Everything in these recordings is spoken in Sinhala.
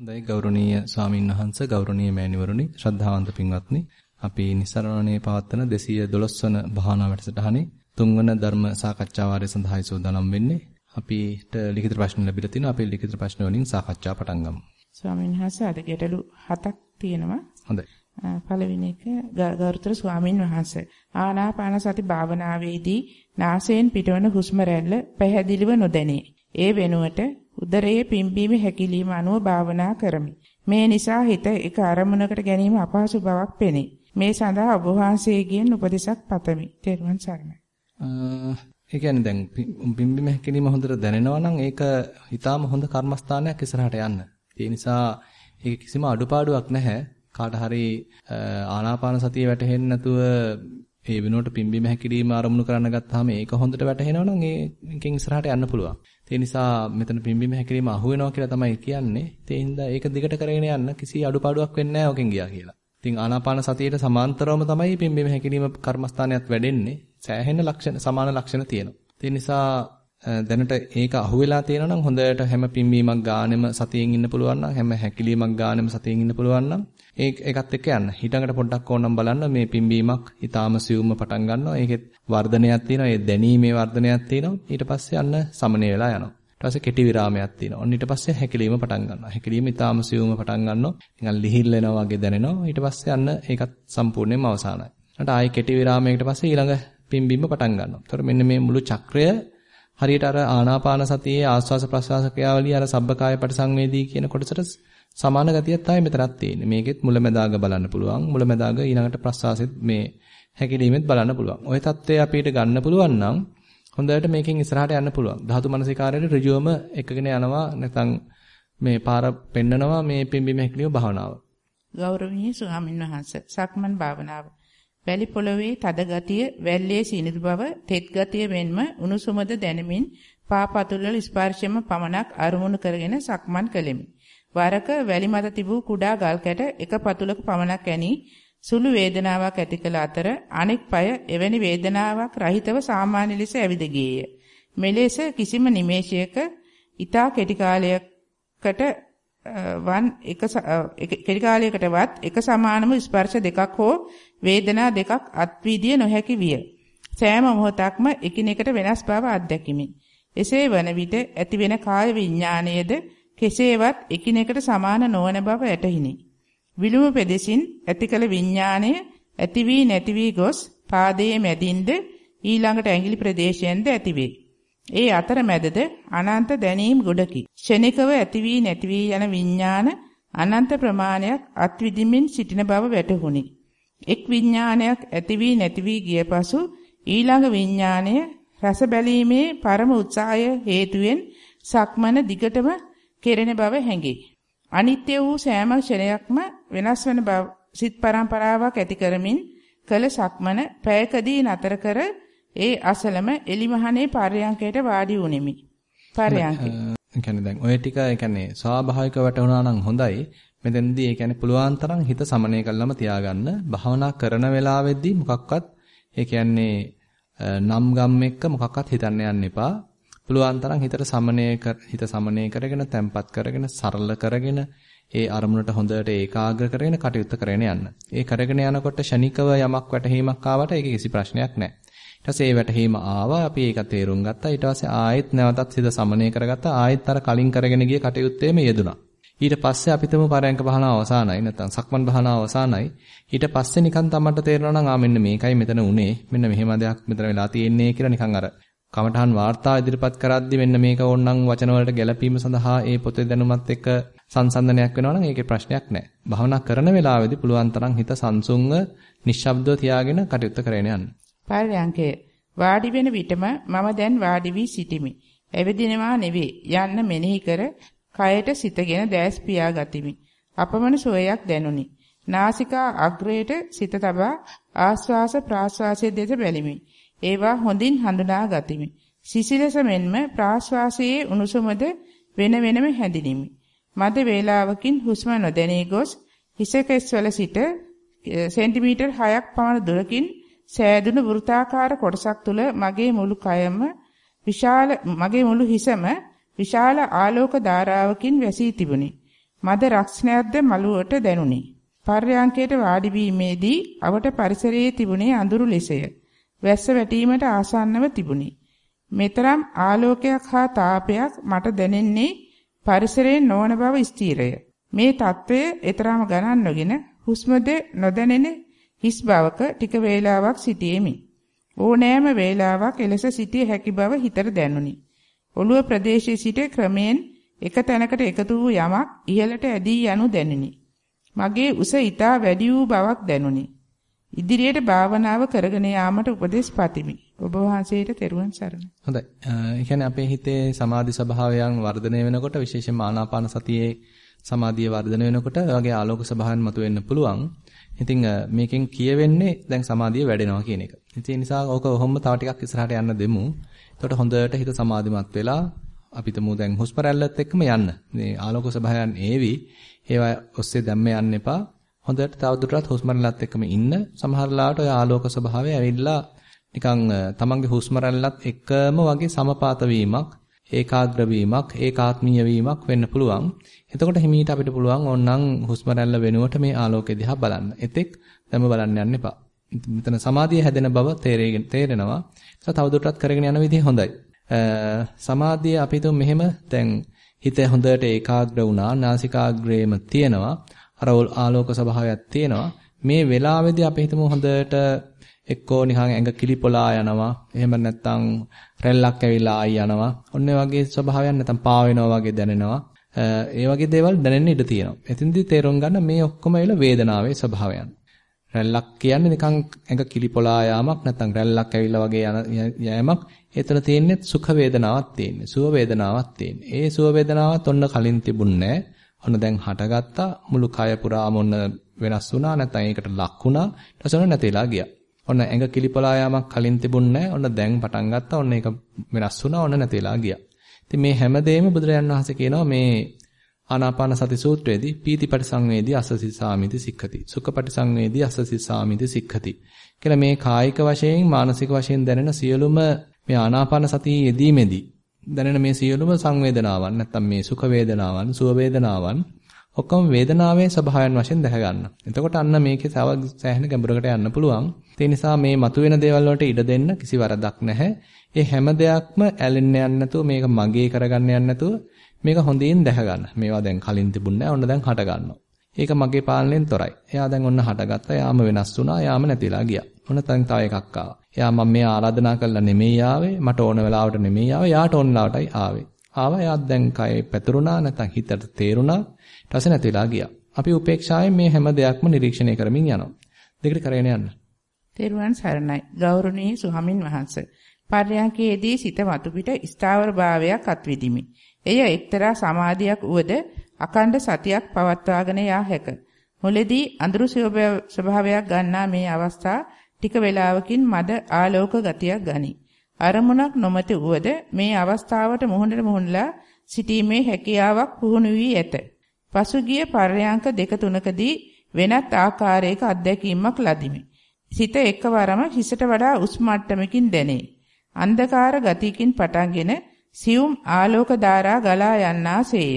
හොඳයි ගෞරවනීය ස්වාමින් වහන්සේ ගෞරවනීය මෑණිවරුනි ශ්‍රද්ධාවන්ත පින්වත්නි. අපි නිසරණනේ පවත්වන 212 වන භාවනා වැඩසටහනේ තුන්වන ධර්ම සාකච්ඡා වාරය සඳහායි සූදානම් වෙන්නේ. අපිට ලිඛිත ප්‍රශ්න ලැබිලා තිනවා අපි ලිඛිත ප්‍රශ්න වලින් සාකච්ඡා පටන් ගමු. ස්වාමින් වහන්සේ අද ගැටලු හතක් තියෙනවා. හොඳයි. පළවෙනි එක ගෞරවතර ස්වාමින් වහන්සේ. ආනාපාන සති භාවනාවේදී නාසයෙන් පිටවන හුස්ම රැල්ල පැහැදිලිව නොදැනේ. ඒ වෙනුවට උදරයේ පිම්බීම හැකිලිම අනුව භාවනා කරමි. මේ නිසා හිත එක අරමුණකට ගැනීම අපහසු බවක් පෙනේ. මේ සඳහා ඔබ වහන්සේගෙන් උපදෙසක් පතමි. තෙරුවන් සරණයි. ඒ කියන්නේ දැන් පිම්බීම හැකිලිම හොඳට දැනෙනවා නම් ඒක ඊටාම හොඳ කර්මස්ථානයක් ඉස්සරහට යන්න. ඒ නිසා ඒක කිසිම අඩුපාඩුවක් නැහැ. කාට හරි ආනාපාන සතිය වැටහෙන්නේ නැතුව ඒ වෙනුවට පිම්බීම හැකිලිම ආරමුණු කරන්න ගත්තාම ඒක හොඳට වැටහෙනවා නම් ඒකෙන් ඉස්සරහට යන්න පුළුවන්. ඒ නිසා මෙතන පිම්බීම හැකිරීම අහු වෙනවා කියලා තමයි කියන්නේ. ඒ හින්දා ඒක දිගට කරගෙන යන්න කිසි අඩුපාඩුවක් වෙන්නේ නැහැ ඔකෙන් ගියා කියලා. ඉතින් ආනාපාන සතියේට සමාන්තරවම තමයි පිම්බීම හැකිරීම කර්මස්ථානයත් වැඩෙන්නේ. සෑහෙන ලක්ෂණ සමාන ලක්ෂණ තියෙනවා. ඒ නිසා දැනට ඒක අහු වෙලා තියෙනවා නම් හොඳට හැම පිම්බීමක් ගානෙම සතියෙන් ඉන්න පුළුවන් නම් හැම හැකිලීමක් ගානෙම සතියෙන් ඉන්න පුළුවන් නම් ඒකත් එක්ක යන්න. ඊටඟට පොඩ්ඩක් ඕනම් බලන්න මේ පිම්බීමක් ඊටාම සියුම්ම පටන් ගන්නවා. ඒකෙත් වර්ධනයක් තියෙනවා. ඒ දැනීමේ වර්ධනයක් තියෙනවා. ඊට පස්සේ යන්න සමනය වෙලා යනවා. ඊට පස්සේ කෙටි විරාමයක් තියෙනවා. ඔන්න ඊට පස්සේ හැකිලීම පටන් ගන්නවා. හැකිලීම ඊටාම සියුම්ම පටන් ගන්නවා. නිකන් ලිහිල් වෙනවා වගේ දැනෙනවා. ඊට පස්සේ යන්න ඒකත් සම්පූර්ණයෙන්ම අවසానයි. ඊට ආයේ කෙටි විරාමයකට පස්සේ ඊළඟ පිම්බීම පටන් ගන්නවා. ඒතර මෙන්න මේ මුළු චක්‍රය හරියට අර ආනාපාන සතියේ ආස්වාස ප්‍රස්වාස ක්‍රියාවලිය අර සබ්බකාය පරිසංවේදී කියන කොටසට සමාන ගතියක් තමයි මෙතනත් තියෙන්නේ. මේකෙත් මුලැමැදාග බලන්න පුළුවන්. මුලැමැදාග ඊළඟට ප්‍රස්වාසෙත් මේ හැකිලීමෙත් බලන්න පුළුවන්. ওই தත්ත්වය අපිට ගන්න පුළුවන් නම් හොඳට මේකෙන් ඉස්සරහට යන්න පුළුවන්. ධාතු මනසිකාරයට ඍජුවම එකගෙන යනවා නැත්නම් මේ පාර පෙන්නනවා මේ පිම්බීම හැකිලිම භාවනාව. ගෞරවනීය ස්වාමීන් වහන්සේ සක්මන් භාවනාව. වැලි පොළවේ තද ගතිය, වැල්ලේ සීනිදු බව, තෙත් ගතිය මෙන්ම උණුසුමද දැනෙමින් පාපතුල්වල ස්පර්ශයම පමණක් අරමුණු කරගෙන සක්මන් කළෙමි. වරක වැලි මත තිබූ කුඩා ගල් කැට එක පතුලක පමණක් ඇනි සුළු වේදනාවක් ඇති කළ අතර අනෙක් পায় එවැනි වේදනාවක් රහිතව සාමාන්‍ය ලෙස ඇවිද ගියේය. මෙලෙස කිසිම නිමේෂයක ඊතා කෙටි කාලයකට වන් එක කෙටි කාලයකටවත් එක සමානම ස්පර්ශ දෙකක් හෝ වේදනා දෙකක් අත්විදිය නොහැකි විය. සෑම මොහොතක්ම එකිනෙකට වෙනස් බව අත්දැකිමි. එසේ වන විට ඇතිවෙන කාය විඥාණයද කෙසේවත් එකිනෙකට සමාන නොවන බව ඇටහිනි. විලුම පෙදෙසින් ඇතිකල විඥාණය ඇති වී නැති වී ගොස් පාදයේ මැදින්ද ඊළඟට ඇඟිලි ප්‍රදේශයෙන්ද ඇතිවේ. ඒ අතරමැදද අනන්ත දැනීම් ගොඩකි. ෂණිකව ඇති වී නැති වී යන විඥාන අනන්ත ප්‍රමාණයක් අත්විදිමින් සිටින බව වැටහුණි. එක් විඥානයක් ඇති වී නැති වී ගිය පසු ඊළඟ විඥානය රස බැලීමේ පරම උත්සාහය හේතුවෙන් සක්මන දිගටම කෙරෙන බව හැඟේ. අනිත්‍ය වූ සෑම ක්ෂණයක්ම වෙනස් වන බව සිත් පරම්පරාවක් ඇති කරමින් කළ සක්මන පැයකදී නතර කර ඒ අසලම එලිමහනේ පර්යංකයට වාඩි වුනිමි. පර්යංකේ. ඒ කියන්නේ දැන් ඔය ටික ඒ කියන්නේ ස්වාභාවික වැටුණා නම් හොඳයි. මෙතෙන්දී ඒ කියන්නේ පුළුවන් තරම් හිත සමනය කළාම තියාගන්න. භාවනා කරන වෙලාවෙදී මොකක්වත් ඒ කියන්නේ නම් ගම් එක්ක මොකක්වත් හිතන්න යන්න එපා. පුළුවන් තරම් හිතට සමනය හිත සමනය කරගෙන තැම්පත් කරගෙන සරල කරගෙන ඒ අරමුණට හොඳට ඒකාග්‍ර කරගෙන කටයුත්ත කරගෙන යන්න. ඒ කරගෙන යනකොට ෂණිකව යමක් වැටහීමක් ආවට ඒක කිසි ප්‍රශ්නයක් නැහැ. ඊට පස්සේ ඒ වැටහීම ආවා අපි ඒක තේරුම් ගත්තා. ඊට පස්සේ ආයෙත් නැවතත් හිත සමනය කරගත්තා. ආයෙත් අර කලින් කරගෙන ගිය කටයුත්තේම යෙදුණා. ඊට පස්සේ අපිටම පරයන්ක භාවනාව අවසానයි නැත්නම් සක්මන් භාවනාව අවසానයි. ඊට පස්සේ නිකන් තමන්ට තේරෙනවා නම් ආ මෙන්න මේකයි මෙතන උනේ. මෙන්න මෙහෙම දෙයක් මෙතන වෙලා තියෙන්නේ කියලා නිකන් අර කමඨහන් වාර්තා ඉදිරිපත් කරද්දි මෙන්න මේක ඕනනම් වචන වලට ගැළපීම සඳහා ඒ පොතේ දැනුමත් එක්ක සංසන්දනයක් වෙනවා නම් ඒකේ ප්‍රශ්නයක් නැහැ. භවනා කරන වෙලාවේදී පුළුවන් තරම් හිත සංසුන්ව නිශ්ශබ්දව තියාගෙන කටයුත්ත කරගෙන යන්න. පරියංකේ වාඩි වෙන විටම මම දැන් වාඩි වී සිටිමි. එවෙදිනවා නෙවේ යන්න මෙනෙහි කර කයට සිතගෙන දැස් පියා ගතිමි. අපමණ සෝයක් දැනුනි. නාසිකා අග්‍රයට සිත තබා ආස්වාස ප්‍රාස්වාසයේ දෙස බැලිමි. ඒවා හොඳින් හඳුනා ගතිමි. සිසිලස මෙන්ම ප්‍රාශ්වාසයේ උණුසුමද වෙන වෙනම හැඳිනිමි. මද වේලාවකින් හුස්ම නොදැනී ගොස් හිස කෙස්වල සිට සෙන්ටිමීටර් 6ක් පමණ දුරකින් සෑදුණු වෘත්තාකාර කොටසක් තුල මගේ මුළු කයම විශාල මගේ මුළු හිසම විශාල ආලෝක ධාරාවකින් වැසී තිබුණි. මද රක්ෂණයක්ද මළුවට දැනුනි. පර්යාංකයට වාඩි වීමේදී අවට පරිසරයේ තිබුණේ අඳුරු ලෙසය. වැස්ස වැටීමට ආසන්නව තිබුණි. මෙතරම් ආලෝකයක් හා තාපයක් මට දැනෙන්නේ පරිසරයේ නොවන බව ස්ථීරය. මේ తත්වය ඊතරම් ගණන් නොගෙන හුස්මද නොදැනෙන හිස් බවක ටික වේලාවක් සිටියෙමි. ඕනෑම වේලාවක් එලෙස සිටිය හැකි බව හිතට දැනුනි. ඔළුව ප්‍රදේශයේ සිට ක්‍රමයෙන් එක තැනකට එකතු වූ යමක් ඉහළට ඇදී යනු දැනිනි. මගේ උස ඊටා වැඩි වූ බවක් දැනුනි. ඉදිරියට භාවනාව කරගෙන යාමට උපදෙස් පතිමි. ඔබ වහන්සේට තෙරුවන් සරණයි. හොඳයි. ඒ කියන්නේ අපේ හිතේ සමාධි ස්වභාවයන් වර්ධනය වෙනකොට විශේෂයෙන්ම ආනාපාන සතියේ සමාධිය වර්ධනය වෙනකොට වගේ ආලෝක ස්වභාවයන් මතුවෙන්න පුළුවන්. ඉතින් මේකෙන් කියවෙන්නේ දැන් සමාධිය වැඩෙනවා කියන එක. ඉතින් ඒ නිසා ඕක ඔහොම තව ටිකක් ඉස්සරහට යන්න දෙමු. එතකොට හොඳට හිත සමාධිමත් වෙලා අපි තමු දැන් හුස්ම රැල්ලත් එක්කම යන්න. මේ ආලෝක ස්වභාවයන් ඒවි. ඒවා ඔස්සේ දැම්ම යන්න එපා. හොඳට තවදුරටත් හුස්ම රැල්ලත් එක්කම ඉන්න. සමහර ලාට ඔය ආලෝක ස්වභාවය ඇවිල්ලා නිකන් තමන්ගේ හුස්ම රැල්ලත් එක්කම වගේ සමපාත වීමක් ඒකාග්‍ර වීමක් ඒකාත්මීය වීමක් වෙන්න පුළුවන්. එතකොට හිමීට අපිට පුළුවන් ඕනනම් හුස්ම රැල්ල වෙනුවට මේ ආලෝකය දිහා බලන්න. එතෙක් දැම බලන්න යන්න එපා. මෙතන සමාධිය හැදෙන බව තේරෙනවා. ඒක තවදුරටත් කරගෙන යන විදිහ හොඳයි. සමාධිය අපි තුන් මෙහෙම දැන් හිත හොඳට ඒකාග්‍ර වුණා, නාසිකාග්‍රේම තියෙනවා. අර ආලෝක ස්වභාවයක් තියෙනවා. මේ වෙලාවේදී අපි හිතමු හොඳට එක්කෝ නිකන් ඇඟ කිලිපොලා යනවා. එහෙම නැත්නම් රැල්ලක් ඇවිල්ලා ආයි යනවා. ඔන්න වගේ ස්වභාවයක් නැත්නම් පා වෙනවා වගේ දැනෙනවා. ඒ වගේ දේවල් දැනෙන්න ඉඩ තියෙනවා. එතින්දී තේරුම් ගන්න මේ ඔක්කොම ඇවිල්ලා වේදනාවේ ස්වභාවයන්. රැල්ලක් කියන්නේ නිකන් ඇඟ කිලිපොලා යාමක් නැත්නම් රැල්ලක් ඇවිල්ලා වගේ යෑමක්. ඒතර තියෙන්නේ සුඛ වේදනාවක් තියෙන්නේ. සුව වේදනාවක් තියෙන්නේ. ඒ සුව වේදනාවත් ඔන්න කලින් තිබුණේ ඔන්න දැන් හටගත්තා. මුළු කය පුරාම ඔන්න වෙනස් වුණා. නැත්නම් ඒකට ලක් වුණා. ඊට පස්සේ නැතිලා ගියා. ඔන්න ඇඟ කිලිපලා යාමක් කලින් තිබුණේ ඔන්න දැන් පටන් ගත්තා. ඔන්න ඒක වෙනස් වුණා. ඔන්න නැතිලා ගියා. ඉතින් මේ හැමදේම බුදුරජාන් වහන්සේ කියනවා මේ ආනාපාන සති සූත්‍රයේදී පීතිපටි සංවේදී අසසි සාමිති සික්ඛති. සුඛපටි සංවේදී අසසි සාමිති සික්ඛති. කියලා මේ කායික වශයෙන් මානසික වශයෙන් දැනෙන සියලුම මේ ආනාපාන සතියේ යෙදීමේදී දැනෙන මේ සියලුම සංවේදනාවන් නැත්තම් මේ සුඛ වේදනාවන්, සුව වේදනාවන් ඔක්කොම වේදනාවේ ස්වභාවයන් වශයෙන් දැක ගන්න. එතකොට අන්න මේකේ තව සෑහෙන ගැඹුරකට යන්න පුළුවන්. ඒ නිසා මේ මතුවෙන දේවල් වලට ඉඩ දෙන්න කිසි වරදක් නැහැ. ඒ හැම දෙයක්ම ඇලෙන්න යන්නේ නැතුව මේක මගේ කරගන්න යන්නේ නැතුව මේක හොඳින් දැක ගන්න. මේවා දැන් කලින් තිබුණේ නැහැ. ඔන්න දැන් හට ගන්නවා. ඒක මගේ පාලනයෙන් තොරයි. එයා දැන් ඔන්න හටගත්තා. යාම වෙනස් වුණා. යාම නැතිලා ගියා. ඔන්න දැන් තව එකක් ආවා. එයා මම මේ ආරාධනා කළා නෙමෙයි ආවේ. මට ඕන වෙලාවට නෙමෙයි ආවේ. යාට ඕන වෙලාවටයි ආවේ. ආවා. එයා දැන් කය පැතුරුණා. නැත්නම් හිතට තේරුණා. ඊට පස්සේ නැතිලා ගියා. අපි උපේක්ෂාවෙන් මේ හැම දෙයක්ම නිරීක්ෂණය කරමින් යනවා. දෙකට කරගෙන යන්න. තෙරුවන් සරණයි. ගෞරවනීය ස්වාමින් වහන්සේ. පර්යංකයේදී සිත වතු පිට ස්ථාවර භාවයක් අත්විදිමි. එය එක්තරා සමාධියක් උවද අකණ්ඩ සතියක් පවත්වාගෙන යා හැක. මුලදී අඳුරු ස්වභාවයක් ගන්නා මේ අවස්ථා ටික වේලාවකින් මද ආලෝක ගතියක් ගනී. අරමුණක් නොමැති උවද මේ අවස්ථාවට මුහුණට මුහුණලා සිටීමේ හැකියාවක් පුහුණු වී ඇත. පසුගිය පර්යංක දෙක තුනකදී වෙනත් ආකාරයක අත්දැකීමක් ලදිමි. සිත එකවරම හිසට වඩා උස් මට්ටමකින් දැනේ. අන්ධකාර ගතියකින් පටන්ගෙන සියුම් ආලෝක ධාරා ගලා යන්නාසේය.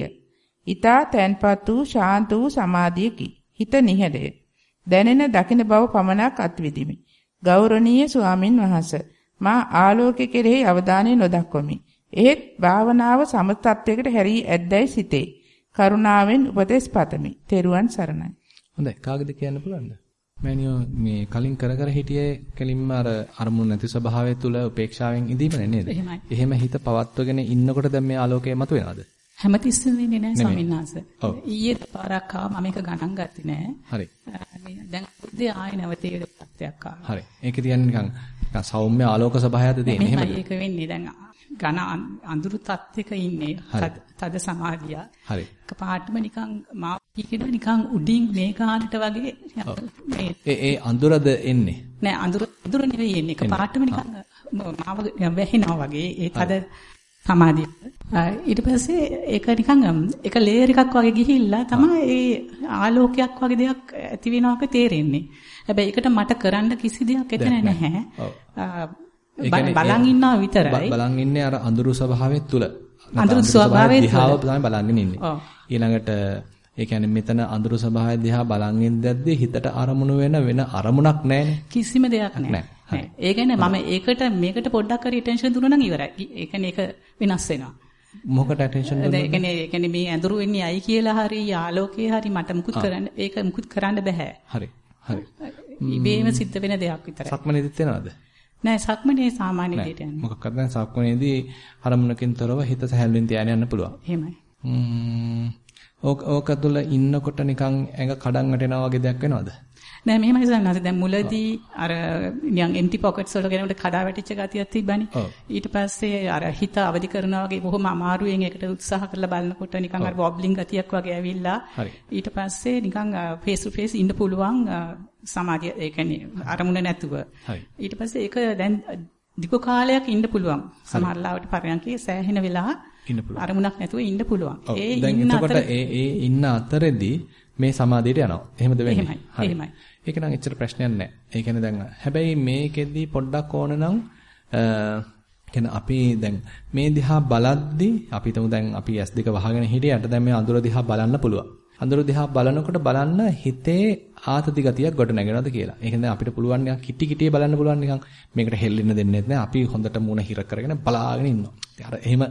ඊතා තැන්පත් වූ ශාන්ත වූ සමාධියකි. හිත නිහඬය. දැනෙන දකින බව පමණක් අත්විදිමි. ගෞරවනීය ස්වාමින් වහන්සේ මා ආලෝකයේ කෙරෙහි අවධානය නොදක්වමි. එහෙත් භාවනාව සමතත්වයකට හැරී ඇද්දැයි සිතේ. කරුණාවෙන් උපදෙස් පතමි. තෙරුවන් සරණයි. හොඳයි. කාගෙද කියන්න පුළුවන්ද? මෑනියෝ මේ කලින් කර කර හිටියේ කෙලින්ම අර අරමුණු නැති ස්වභාවය තුල උපේක්ෂාවෙන් ඉඳීමනේ නේද? එහෙම හිත පවත්වගෙන ඉන්නකොට දැන් මේ ආලෝකය මතුවෙනවද? හැමතිස්සෙම වෙන්නේ නැහැ ස්වාමීන් වහන්සේ. ඊයේ පාරක් ආවා මම මේක ගණන් ගත්තේ නැහැ. හරි. දැන් උදේ ආයෙ නැවතේ තත්ත්වයක් ආවා. හරි. ඒක කියන්නේ නිකන් නිකන් සෞම්‍ය ආලෝක ස්වභාවයක්ද තියෙන්නේ එහෙමද? ඒක වෙන්නේ දැන් ඝන අඳුරු තත්ත්වයක ඉන්නේ. තද සමාධිය. හරි. එකපාරටම නිකන් මා කියන නිකන් උඩින් මේකානට වගේ මේ ඒ ඒ අඳුරද එන්නේ. නෑ අඳුර අඳුර නෙවෙයි එන්නේ. එකපාරටම නිකන් මාව වැහෙනවා වගේ ඒ තද සමාධිය. ඊට පස්සේ ඒක නිකන් එක ලේයර් එකක් වගේ ගිහිල්ලා තමයි ඒ ආලෝකයක් වගේ දෙයක් ඇති වෙනවක තේරෙන්නේ. හැබැයි ඒකට මට කරන්න කිසි දෙයක් එතන නැහැ. බලන් ඉන්නවා විතරයි. බලන් ඉන්නේ අර අඳුරු ස්වභාවය තුල. අඳුරු ස්වභාවය දිහාව තමයි බලන්නේ ඉන්නේ. ඊළඟට ඒ කියන්නේ මෙතන අඳුරු ස්වභාවය දිහා බලන් ඉඳද්දී හිතට අරමුණු වෙන වෙන අරමුණක් නැහැනේ. කිසිම දෙයක් නැහැ. ඒ කියන්නේ මම ඒකට මේකට පොඩ්ඩක් හරි ටෙන්ෂන් දුන්නා නම් ඉවරයි. ඒ කියන්නේ ඒක වෙනස් වෙනවා. මොකට ටෙන්ෂන් දුන්නද? ඒ කියන්නේ ඒ කියන්නේ මේ ඇඳුරු වෙන්නේ අයි කියලා හරි ආලෝකයේ හරි මට මුකුත් කරන්න ඒක මුකුත් කරන්න බෑ. හරි. හරි. ඉබේම සිද්ධ වෙන දෙයක් විතරයි. සක්මනේදිත් වෙනවද? නෑ සක්මනේ සාමාන්‍ය විදිහට යන්නේ. මොකක්වත් නැහැ සක්මනේදී අරමුණකින් තොරව හිත සැහැල්ලුවෙන් තියාගෙන යන්න පුළුවන්. එහෙමයි. ඕක ඕක තුල ඉන්නකොට නිකන් ඇඟ කඩන් වැටෙනවා වගේ දෙයක් වෙනවද? නෑ මෙහෙමයි සන්නස දැන් මුලදී අර නිකන් එම්ටි පොකට්ස් වල කෙනෙකුට කඩා වැටිච්ච ගතියක් තිබ්බනේ. ඊට පස්සේ අර හිත අවදි කරනවා වගේ බොහොම අමාරුවෙන් ඒකට උත්සාහ කරලා බලනකොට නිකන් අර වොබ්ලින් ගතියක් වගේ ඇවිල්ලා ඊට පස්සේ නිකන් ෆේස් ටු ෆේස් ඉන්න පුළුවන් සමාධිය ඒ කියන්නේ අරමුණ නැතුව. ඊට පස්සේ ඒක දැන් දිගු කාලයක් ඉන්න පුළුවන්. සමහර ලාවට පරයන්කේ සෑහෙන වෙලා. අරමුණක් නැතුව ඉන්න පුළුවන්. ඒ ඉන්න අතර ඒ ඉන්න අතරෙදී මේ සමාධියට යනවා. එහෙමද වෙන්නේ? එහෙමයි. ඒක නම් එච්චර ප්‍රශ්නයක් නැහැ. ඒ කියන්නේ දැන් හැබැයි මේකෙදි පොඩ්ඩක් ඕන නම් කියන්නේ අපි දැන් මේ දිහා බලද්දි අපි හිතමු දැන් අපි S2 වහගෙන හිටියට දැන් මේ අඳුර දිහා බලන්න පුළුවන්. අඳුර දිහා බලනකොට බලන්න හිතේ ආතති ගතියක් ගොඩ නැගෙනවද කියලා. ඒක දැන් අපිට පුළුවන් නිකන් කිටි කිටියේ බලන්න පුළුවන් නිකන් මේකට හෙල්ලෙන්න දෙන්නේ නැහැ. අපි හොඳට මූණ හිර කරගෙන බලාගෙන ඉන්නවා. අර එහෙම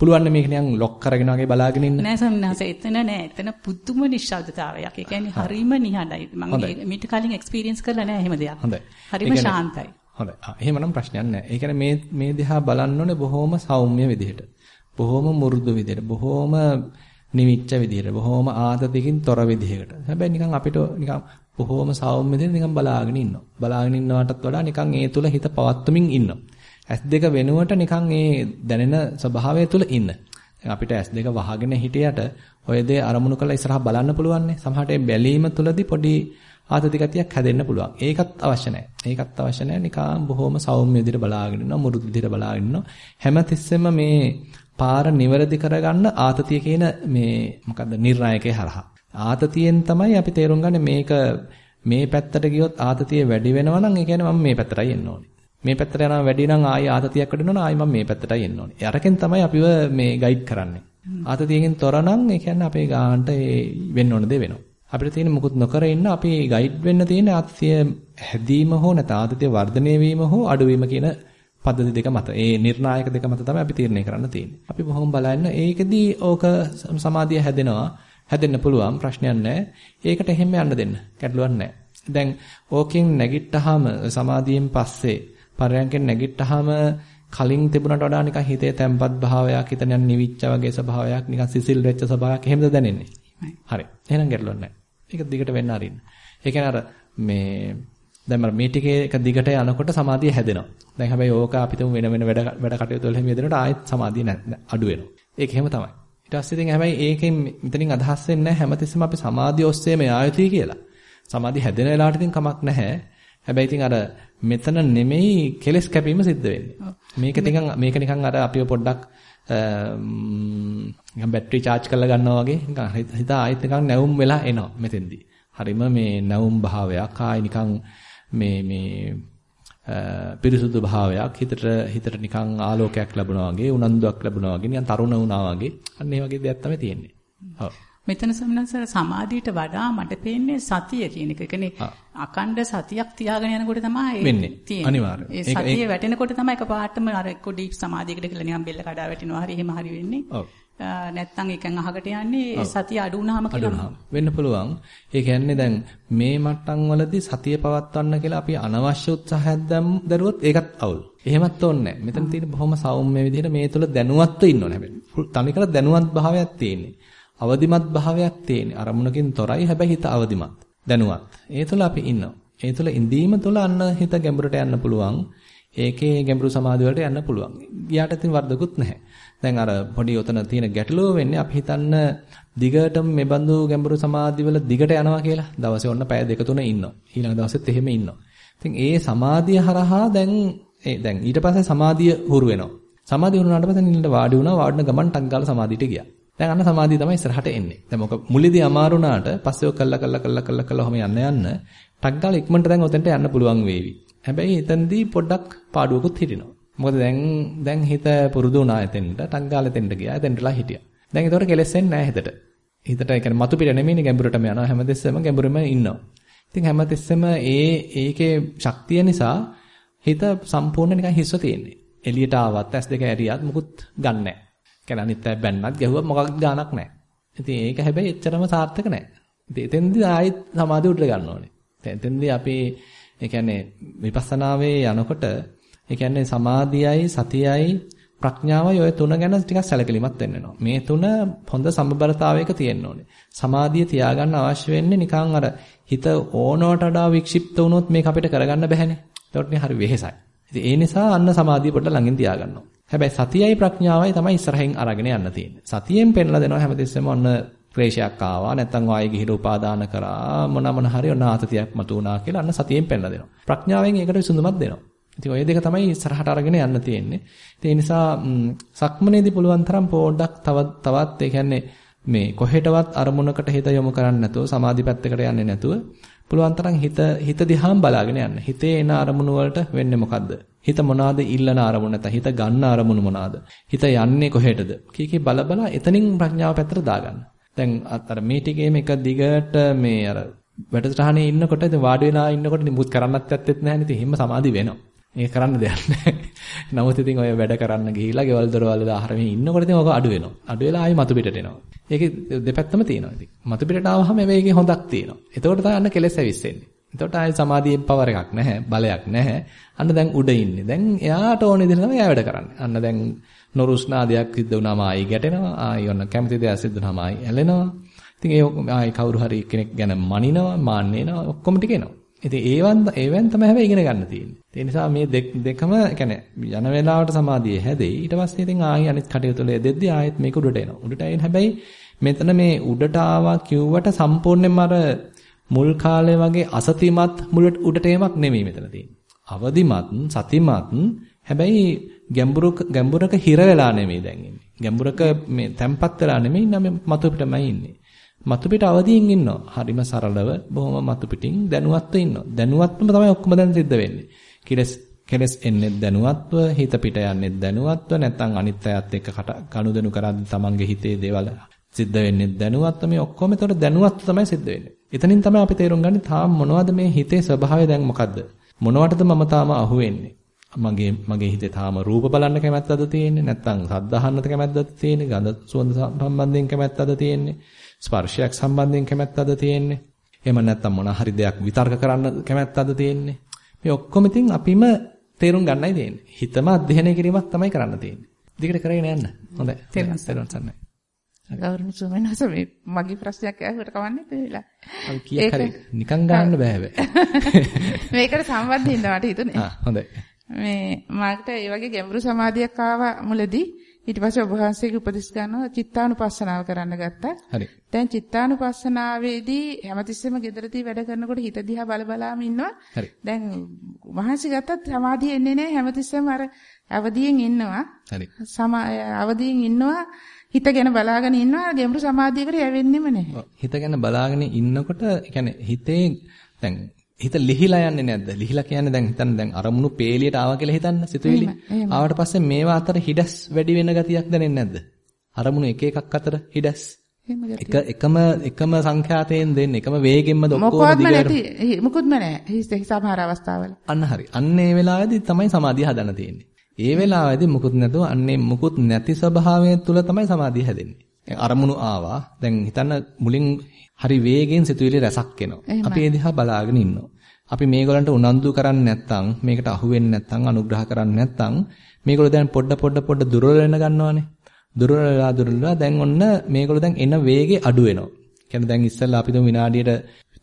පුළුවන් මේක නිකන් ලොක් කරගෙන වගේ බලාගෙන ඉන්න. නෑ සම්නාස එතන නෑ. එතන පුදුම නිශ්ශබ්දතාවයක්. ඒ කියන්නේ හරිම නිහඬයි. මම මීට කලින් එක්ස්පීරියන්ස් කරලා නෑ එහෙම දෙයක්. හොඳයි. හරිම ශාන්තයි. හොඳයි. එහෙමනම් ප්‍රශ්නයක් නෑ. ඒ කියන්නේ මේ මේ දිහා බලන්න ඕනේ බොහොම සෞම්‍ය විදිහට. බොහොම මුරුදු විදිහට. බොහොම නිවිච්ච විදිහට. බොහොම ආතතියකින් තොර විදිහකට. හැබැයි නිකන් අපිට නිකන් බොහොම සෞම්‍ය විදිහට නිකන් බලාගෙන ඉන්නවා. බලාගෙන ඉන්නවටත් වඩා නිකන් ඒ තුල හිත පවත්වමින් ඉන්නවා. S2 වෙනුවට නිකන් ඒ දැනෙන ස්වභාවය තුල ඉන්න. අපිට S2 වහගෙන හිටියට ඔය දේ අරමුණු කරලා ඉස්සරහා බලන්න පුළුවන්නේ. සමහරට බැලීම තුලදී පොඩි ආතති ගතියක් හැදෙන්න පුළුවන්. ඒකත් අවශ්‍ය නැහැ. ඒකත් අවශ්‍ය නැහැ. නිකන් බොහොම සෞම්‍ය විදිහට බලාගෙන ඉන්නවා, මුරුදු විදිහට බලාගෙන ඉන්නවා. හැමතිස්සෙම මේ පාර නිවැරදි කරගන්න ආතතිය කියන මේ මොකද්ද නිර්ණායකයේ හරහා. ආතතියෙන් තමයි අපි තේරුම් ගන්න මේක මේ පැත්තට ගියොත් ආතතිය වැඩි වෙනවා නම් ඒ කියන්නේ මම මේ පැත්තටයි එන්න ඕනේ. මේ පැත්තට යනවා වැඩි නම් ආයෙ ආතතියක් වැඩි වෙනවා ආයෙ මම මේ පැත්තටයි එන්න ඕනේ. අරකින් තමයි අපිව මේ ගයිඩ් කරන්නේ. ආතතියකින් තොර නම් ඒ කියන්නේ අපේ ගානට ඒ වෙන්න ඕන දේ වෙනවා. අපිට තියෙන මුකුත් නොකර ඉන්න අපි ගයිඩ් වෙන්න තියෙන ආතතිය හැදීම හෝ නැත්නම් ආතතිය වර්ධනය වීම හෝ අඩුවීම කියන පද්ධති දෙක මත. ඒ නිර්ණායක දෙක මත තමයි අපි තීරණය කරන්න තියෙන්නේ. අපි බොහොම බලන්න ඒකෙදී ඕක සමාධිය හැදෙනවා. හැදෙන්න පුළුවන් ප්‍රශ්නයක් නැහැ. ඒකට එහෙම යන්න දෙන්න. ගැටලුවක් නැහැ. දැන් ඕකෙන් නැගිට්ටාම සමාධියෙන් පස්සේ පරයන්කෙන් නැගිට්ටාම කලින් තිබුණට වඩා නිකන් හිතේ තැම්පත් භාවයක් හිත නිකන් නිවිච්ච වගේ ස්වභාවයක් නිකන් සිසිල් වෙච්ච ස්වභාවයක් එහෙමද දැනෙන්නේ? හරි. එහෙනම් ගැටලුවක් නැහැ. ඒක දිගට වෙන්න අරින්න. ඒ කියන්නේ අර මේ දැන් මම මේ ටිකේ එක දිගට යනකොට සමාධිය හැදෙනවා. දැන් හැබැයි ඕක අපිටම වෙන වෙන වැඩ වැඩ කටයුතු වල හැම යෙදෙනකොට ආයෙත් සමාධිය අඩු වෙනවා. ඒක එහෙම තමයි. ඊට පස්සේ ඉතින් හැබැයි ඒකෙන් මෙතනින් අදහස් වෙන්නේ නැහැ හැමතිස්සෙම අපි සමාධිය ඔස්සේම ආයතී කියලා. සමාධිය හැදෙන වෙලාවට ඉතින් කමක් නැහැ. හැබැයි ඉතින් අර මෙතන නෙමෙයි කෙලස් කැපීම සිද්ධ වෙන්නේ. මේක නිකන් මේක නිකන් අර අපිව පොඩ්ඩක් නිකන් බැටරි charge කරලා ගන්නවා වගේ නිකන් හිත ආයෙත් නිකන් නැවුම් වෙලා එනවා මෙතෙන්දී. හරිම මේ නැවුම් භාවයක් ආයි නිකන් මේ මේ පිරිසුදු භාවයක් හිතට හිතට නිකන් ආලෝකයක් ලැබුණා වගේ උනන්දුවක් ලැබුණා වගේ නිකන් තරුණ වුණා වගේ අන්න ඒ වගේ දෙයක් තමයි තියෙන්නේ. ඔව්. මෙතන සම්නසර සමාධියට වඩා මට පේන්නේ සතිය කියන එක. ඒ කියන්නේ අකණ්ඩ සතියක් තියාගෙන යනකොට තමයි වෙන්නේ. අනිවාර්යයෙන්. ඒ සතිය වැටෙනකොට තමයි එකපාරටම අර එක්ක ඩීප් සමාධියකට කියලා නිකන් බෙල්ල කඩා වැටෙනවා. හරි එහෙම හරි වෙන්නේ. ඔව්. නැත්තම් එකෙන් අහකට යන්නේ සතිය අඩු වුණාම කියලා. වෙන්න පුළුවන්. ඒ කියන්නේ දැන් මේ මට්ටම් වලදී සතිය පවත්වන්න කියලා අපි අනවශ්‍ය උත්සාහයක් දැරුවොත් ඒකත් අවුල්. එහෙමත් ඕනේ නැහැ. මෙතන තියෙන බොහොම සෞම්‍ය විදිහට මේ තුල දැනුවත්ව ඉන්න ඕනේ හැබැයි. තනිකර දැනුවත් භාවයක් තියෙන්නේ. අවදිමත් භාවයක් තියෙන්නේ. අරමුණකින් තොරයි හැබැයි හිත අවදිමත්. දැනුවත්. ඒ තුල අපි ඉන්නවා. ඒ තුල ඉඳීම තුල අන්න හිත ගැඹුරට යන්න පුළුවන්. ඒකේ ගැඹුරු සමාධිය වලට යන්න පුළුවන්. ගියාට ඉතින් වර්ධකුත් නැහැ. දැන් අර පොඩි උතන තියෙන ගැටලුව වෙන්නේ අපි හිතන්න දිගටම මේ බඳු ගැඹුරු සමාධිවල දිගට යනවා කියලා. දවසේ ඔන්න පැය දෙක තුන ඉන්නවා. ඊළඟ දවසෙත් එහෙම ඉන්නවා. ඉතින් ඒ සමාධිය හරහා දැන් ඒ දැන් ඊට පස්සේ සමාධිය හුරු වෙනවා. සමාධිය හුරුනාට පස්සේ නිල්ලට වාඩි වුණා. වාඩින ගමන් ටක් ගාලා සමාධියට ගියා. දැන් අන්න සමාධිය තමයි ඉස්සරහට එන්නේ. දැන් මොක මුලදී අමාරු වුණාට පස්සේ ඔය කළා කළා කළා කළා කළා ඔහම යන්න යන්න ටක් ගාලා ඉක්මනට දැන් ඔතෙන්ට යන්න පුළුවන් වේවි. හැබැයි එතනදී පොඩ්ඩක් පාඩුවකුත් හිටිනවා. මොකද දැන් දැන් හිත පුරුදු වුණා එතෙන්ට ටක් ගාලා එතෙන්ට ගියා. එතෙන්ටලා හිටියා. දැන් ඒතකොට කෙලස් වෙන්නේ නැහැ හිතට. හිතට ඒ කියන්නේ මතු පිට නෙමෙයිනේ ගැඹුරටම යනවා හැමදෙස්සෙම ගැඹුරෙම ඉන්නවා. ඉතින් හැමතිස්සෙම ඒ ඒකේ ශක්තිය නිසා හිත සම්පූර්ණ නිකන් හිස්ව තියෙන්නේ. එළියට ආවත් ඇස් දෙක ඇරියත් මුකුත් ගන්නෑ. කියන්නේ අනිත් අය බැන්නත් ගැහුවත් මොකක් ගානක් නැහැ. ඉතින් ඒක හැබැයි එච්චරම සාර්ථක නැහැ. ඉතින් එතෙන්දී ආයෙත් සමාධිය උඩට ගන්න ඕනේ. එතෙන්දී අපි ඒ කියන්නේ විපස්සනාවේ යනකොට ඒ කියන්නේ සමාධියයි සතියයි ප්‍රඥාවයි ඔය තුන ගැන ටිකක් සැලකිලිමත් වෙන්න වෙනවා. මේ තුන හොඳ සමබරතාවයක තියෙන්න ඕනේ. සමාධිය තියාගන්න අවශ්‍ය වෙන්නේ නිකන් අර හිත ඕනවට වඩා වික්ෂිප්ත වුණොත් මේක අපිට කරගන්න බැහැනේ. ඒකට හරි වෙහෙසයි. ඉතින් ඒ නිසා අන්න සමාධිය පොඩ්ඩක් ළඟින් තියාගන්නවා. හැබැයි සතියයි ප්‍රඥාවයි තමයි ඉස්සරහින් අරගෙන යන්න තියෙන්නේ. සතියෙන් පෙන්ලා දෙනවා හැමතිස්සෙම ඔන්න ක්ලේශයක් ආවා නැත්නම් ආයෙ ගිහිලා උපාදාන කරා මොන මොන හරි ඔන්න ආතතියක් මතුවනා කියලා අන්න සතියෙන් පෙන්ලා දෙනවා. ප්‍රඥාවෙන් ඒකට විසඳුමක් දෙනවා. ඉතින් ඔය දෙක තමයි ඉස්සරහට අරගෙන යන්න තියෙන්නේ. ඒ නිසා සක්මනේදී පුළුවන් තරම් පොඩ්ඩක් තවත් තවත් ඒ කියන්නේ මේ කොහෙටවත් අරමුණකට හිත යොමු කරන්නේ නැතුව සමාධි පැත්තකට යන්නේ නැතුව පුළුවන් තරම් හිත හිත දිහාම බලාගෙන යන්න. හිතේ එන අරමුණු වලට වෙන්නේ මොකද්ද? හිත මොනවාද ඉල්ලන අරමුණ නැත්නම් හිත ගන්න අරමුණු මොනවාද? හිත යන්නේ කොහෙටද? කී බල බල එතනින් ප්‍රඥාව පැත්තට දාගන්න. දැන් අර මේ ටිකේම එක දිගට මේ අර වැඩසටහනේ ඉන්නකොට ඉතින් වාඩි වෙලා ඉන්නකොට නිමුත් කරන්නත් ඇත්තෙත් නැහැ නේ. ඉතින් හිම්ම සමාධි වෙනවා. ඒක කරන්න දෙයක් නැහැ. නමුත් ඉතින් ඔය වැඩ කරන්න ගිහිලා ගෙවල් දොරවල් දාහරම ඉන්නකොට ඉතින් ඔක අඩු වෙනවා. අඩු වෙලා ආයෙ මතු පිටට එනවා. ඒකේ දෙපැත්තම තියෙනවා ඉතින්. මතු පිටට ආවහම මේකේ හොඳක් තියෙනවා. එතකොට තමයි අන්න කෙලෙස් ඇවිස්සෙන්නේ. එතකොට ආයෙ සමාධියේ පවර් එකක් නැහැ, බලයක් නැහැ. අන්න දැන් උඩ ඉන්නේ. දැන් එයාට ඕන විදිහට තමයි එයා වැඩ කරන්නේ. අන්න දැන් නොරුස්නා දෙයක් සිද්ධ වුණාම ආයෙ ගැටෙනවා. ආයෙ ඔන්න කැමති දෙයක් සිද්ධ වුණාම ආයෙ ඇලෙනවා. ඉතින් ඒ ආයෙ කවුරු හරි කෙනෙක් ගැන මනිනවා, මාන්නේනවා, ඔක්කොම ටික එනවා. ඉතින් ඒවන් ඒවෙන් තමයි හැබැයි ඉගෙන ගන්න තියෙන්නේ. ඒ නිසා මේ දෙකම يعني යන වෙලාවට සමාධිය හැදෙයි. ඊට පස්සේ ඉතින් ආයෙ අනිත් කටයුතු වල යෙදෙද්දී ආයෙත් මේක උඩට එනවා. උඩට එන හැබැයි මෙතන මේ උඩට ආවා කිව්වට සම්පූර්ණයෙන්ම අර මුල් කාලේ වගේ අසතිමත් මුලට උඩට එීමක් නෙමෙයි මෙතන තියෙන්නේ. අවදිමත් සතිමත් හැබැයි ගැඹුරක ගැඹුරක හිර වෙලා නෙමෙයි දැන් ඉන්නේ. ගැඹුරක මේ තැම්පත් වෙලා නෙමෙයි නම් මතු පිටමයි ඉන්නේ. මතු පිට අවදියෙන් ඉන්නවා. හරිම සරලව බොහොම මතු පිටින් දැනුවත්ව ඉන්නවා. දැනුවත්වම තමයි ඔක්කොම දැන් සිද්ධ වෙන්නේ. කෙලස් කෙලස් එන්නේ දැනුවත්ව, හිත පිට යන්නේ දැනුවත්ව, නැත්නම් අනිත් අයත් එක්ක කණුදෙනු කරද්දී තමන්ගේ හිතේ දේවල් සිද්ධ වෙන්නේ දැනුවත්ව මේ ඔක්කොම ඒතකොට දැනුවත්ව තමයි සිද්ධ වෙන්නේ. එතනින් තමයි අපි තේරුම් ගන්නේ තාම මොනවද මේ හිතේ ස්වභාවය දැන් මොකද්ද? මොනවටද මම තාම අහු වෙන්නේ? මගේ මගේ හිතේ තාම රූප බලන්න කැමැත්තද තියෙන්නේ? නැත්නම් සද්ද අහන්නද කැමැත්තද තියෙන්නේ? ගඳ සුවඳ සම්බන්ධයෙන් කැමැත්තද තියෙන්නේ? ස්පර්ශයක් සම්බන්ධයෙන් කැමැත්තද තියෙන්නේ? එහෙම නැත්නම් මොන හරි දෙයක් විතර්ක කරන්න කැමැත්තද තියෙන්නේ? මේ ඔක්කොම ඉතින් අපිම තේරුම් ගන්නයි තියෙන්නේ. හිතම අධ්‍යයනය කිරීමක් තමයි කරන්න තියෙන්නේ. දිගට කරගෙන යන්න. හොඳයි. තේරුම් ගන්න. ගෞරවනීය ස්වාමීන් වහන්සේ මේ මගේ ප්‍රශ්නයක් ඇහුවට කවන්නේ කියලා. අපි කීයක් හරි නිකන් ගන්න බෑ හැබැයි. මේකට සම්බන්ධ වෙන්න මට හිතුනේ. ආ හොඳයි. මේ මාකට ඒ වගේ ගැඹුරු සමාධියක් ආවා මුලදී ඊට පස්සේ ඔබ වහන්සේගේ උපදෙස් ගන්නවා චිත්තානුපස්සනාව කරන්න ගත්තා. හරි. දැන් චිත්තානුපස්සනාවේදී හැමතිස්සෙම ගෙදරදී වැඩ කරනකොට හිත දිහා බල බලාම ඉන්නවා. හරි. දැන් වහන්සේ ගත්තත් සමාධිය එන්නේ නැහැ හැමතිස්සෙම අර අවදියෙන් ඉන්නවා. හරි. අවදියෙන් ඉන්නවා. හිත ගැන බලාගෙන ඉන්නවා ගැඹුරු සමාධියකට යවෙන්නෙම නැහැ. හිත ගැන බලාගෙන ඉන්නකොට يعني හිතේ දැන් හිත ලිහිලා යන්නේ නැද්ද? ලිහිලා කියන්නේ දැන් හිතන්න දැන් අරමුණු පේලියට ආවා කියලා හිතන්න සිතුවිලි. ආවට පස්සේ මේවා අතර හිඩස් වැඩි වෙන ගතියක් දැනෙන්නේ නැද්ද? අරමුණු එක එකක් අතර හිඩස්. එක එකම එකම සංඛ්‍යාතයෙන් දෙන්නේ එකම වේගෙන්ම ඔක්කොම දිගට මොකොත්ම නැහැ. සමහර අවස්ථාවල. අන්න හරි. අන්න ඒ වෙලාවේදී තමයි සමාධිය හදන්න තියෙන්නේ. ඒ වෙලාවේදී මුකුත් නැතුව අන්නේ මුකුත් නැති ස්වභාවය තුල තමයි සමාධිය හැදෙන්නේ. අරමුණු ආවා. දැන් හිතන්න මුලින් හරි වේගෙන් සිතුවිලි රැසක් එනවා. අපි ඒ දිහා බලාගෙන ඉන්නවා. අපි මේගොල්ලන්ට උනන්දු කරන්නේ නැත්නම් මේකට අහු වෙන්නේ නැත්නම් අනුග්‍රහ කරන්නේ නැත්නම් මේගොල්ලෝ දැන් පොඩ පොඩ පොඩ දුර්වල වෙන ගන්නවානේ. දුර්වල වෙලා දුර්වල වෙලා දැන් ඔන්න මේගොල්ලෝ දැන් එන වේගේ අඩු වෙනවා. කියන්නේ දැන් ඉස්සෙල්ලා අපි තුන් විනාඩියට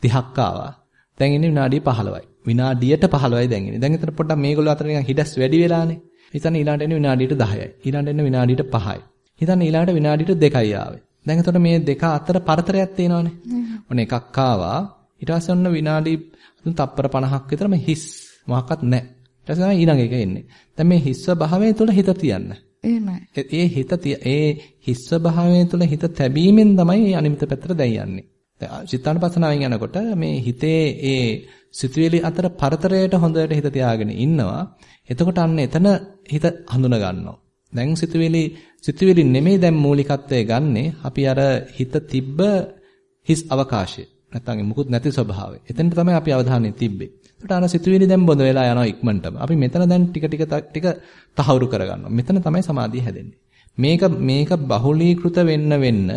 30ක් ආවා. දැන් ඉන්නේ විනාඩිය 15යි. විනාඩියට 15යි දැන් ඉන්නේ. දැන් එතන පොඩ්ඩක් මේගොල්ලෝ අතර නිකන් හිඩස් වැඩි වෙලානේ. හිතන්න ඊළඟට එන්නේ විනාඩියට 10යි. ඊළඟට එන්නේ විනාඩියට 5යි. හිතන්න ඊළඟට විනාඩියට 2යි ආවේ. දැන් එතකොට මේ දෙක අතර පරතරයක් තියෙනවානේ. ඔන්න එකක් ආවා. ඊට පස්සේ ඔන්න විනාඩි තප්පර 50ක් විතරම හිස් මොකක්වත් නැහැ. ඊට පස්සේ ඊළඟ එක එන්නේ. දැන් මේ හිස්ව භාවය තුළ හිත තියන්න. එහෙමයි. ඒ හිත ඒ හිස්ව භාවය තුළ හිත තැබීමෙන් තමයි මේ අනිමිත පැත්තට දැන් යන්නේ. චිත්තානුපස්සනාවෙන් යනකොට මේ හිතේ ඒ සිතුවිලි අතර පරතරයට හොඳට හිත තියාගෙන ඉන්නවා. එතකොට අන්න එතන හිත හඳුන ගන්නවා. දැන් සිතුවිලි සිතුවිලි නෙමෙයි දැන් මූලිකත්වයේ ගන්නෙ අපි අර හිත තිබ්බ හිස් අවකාශය. නැත්තම් මුකුත් නැති ස්වභාවය. එතනට තමයි අපි අවධානය තිබ්බේ. ඒකට අර සිතුවිලි දැන් බොඳ වෙලා යනවා ඉක්මනටම. අපි මෙතන දැන් ටික ටික ටික තහවුරු කරගන්නවා. මෙතන තමයි සමාධිය හැදෙන්නේ. මේක මේක බහුලීකృత වෙන්න වෙන්න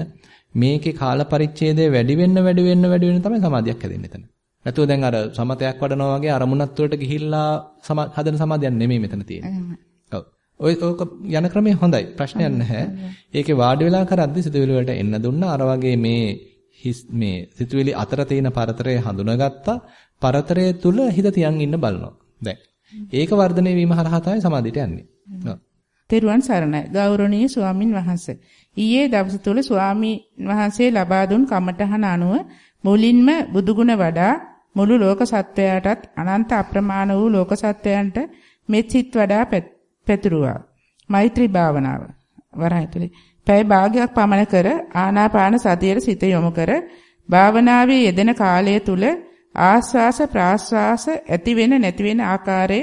මේකේ කාල පරිච්ඡේදය වැඩි වෙන්න වැඩි වෙන්න වැඩි වෙන්න තමයි සමාධියක් හැදෙන්නේ එතන. නැතුව දැන් අර සමතයක් වඩනවා වගේ අරමුණත් වලට ගිහිල්ලා හදන සමාධියක් නෙමෙයි මෙතන තියෙන්නේ. ඔව්. ඔය ඕක යන ක්‍රමය හොඳයි. ප්‍රශ්නයක් නැහැ. ඒකේ වාඩි වෙලා කරද්දි සිතුවිලි වලට එන්න දුන්නා. අර වගේ මේ හිස් මේ සිතුවිලි අතර තියෙන පරතරය හඳුනාගත්තා. පරතරය තුල හිත තියන් ඉන්න බලනවා. දැන් ඒක වර්ධනය වීම හරහා තමයි සමාධියට යන්නේ. ඔව්. තෙරුවන් සරණයි. ගෞරවනීය ස්වාමින් වහන්සේ. ඊයේ දවස තුල ස්වාමින් වහන්සේ ලබා දුන් කමඨහන අනුව මුලින්ම බුදුගුණ වඩා මුළු ලෝක සත්වයාටත් අනන්ත අප්‍රමාණ වූ ලෝක සත්වයන්ට මෙත් සිත් වඩා පැතුරුවා. මෛත්‍රී භාවනාව. වරහිතුලේ. පැය භාගයක් පමණ කර ආනාපාන සතියේ සිත යොමු කර භාවනාවේ යෙදෙන කාලය තුල ආස්වාස ප්‍රාස්වාස ඇති වෙන නැති වෙන ආකාරය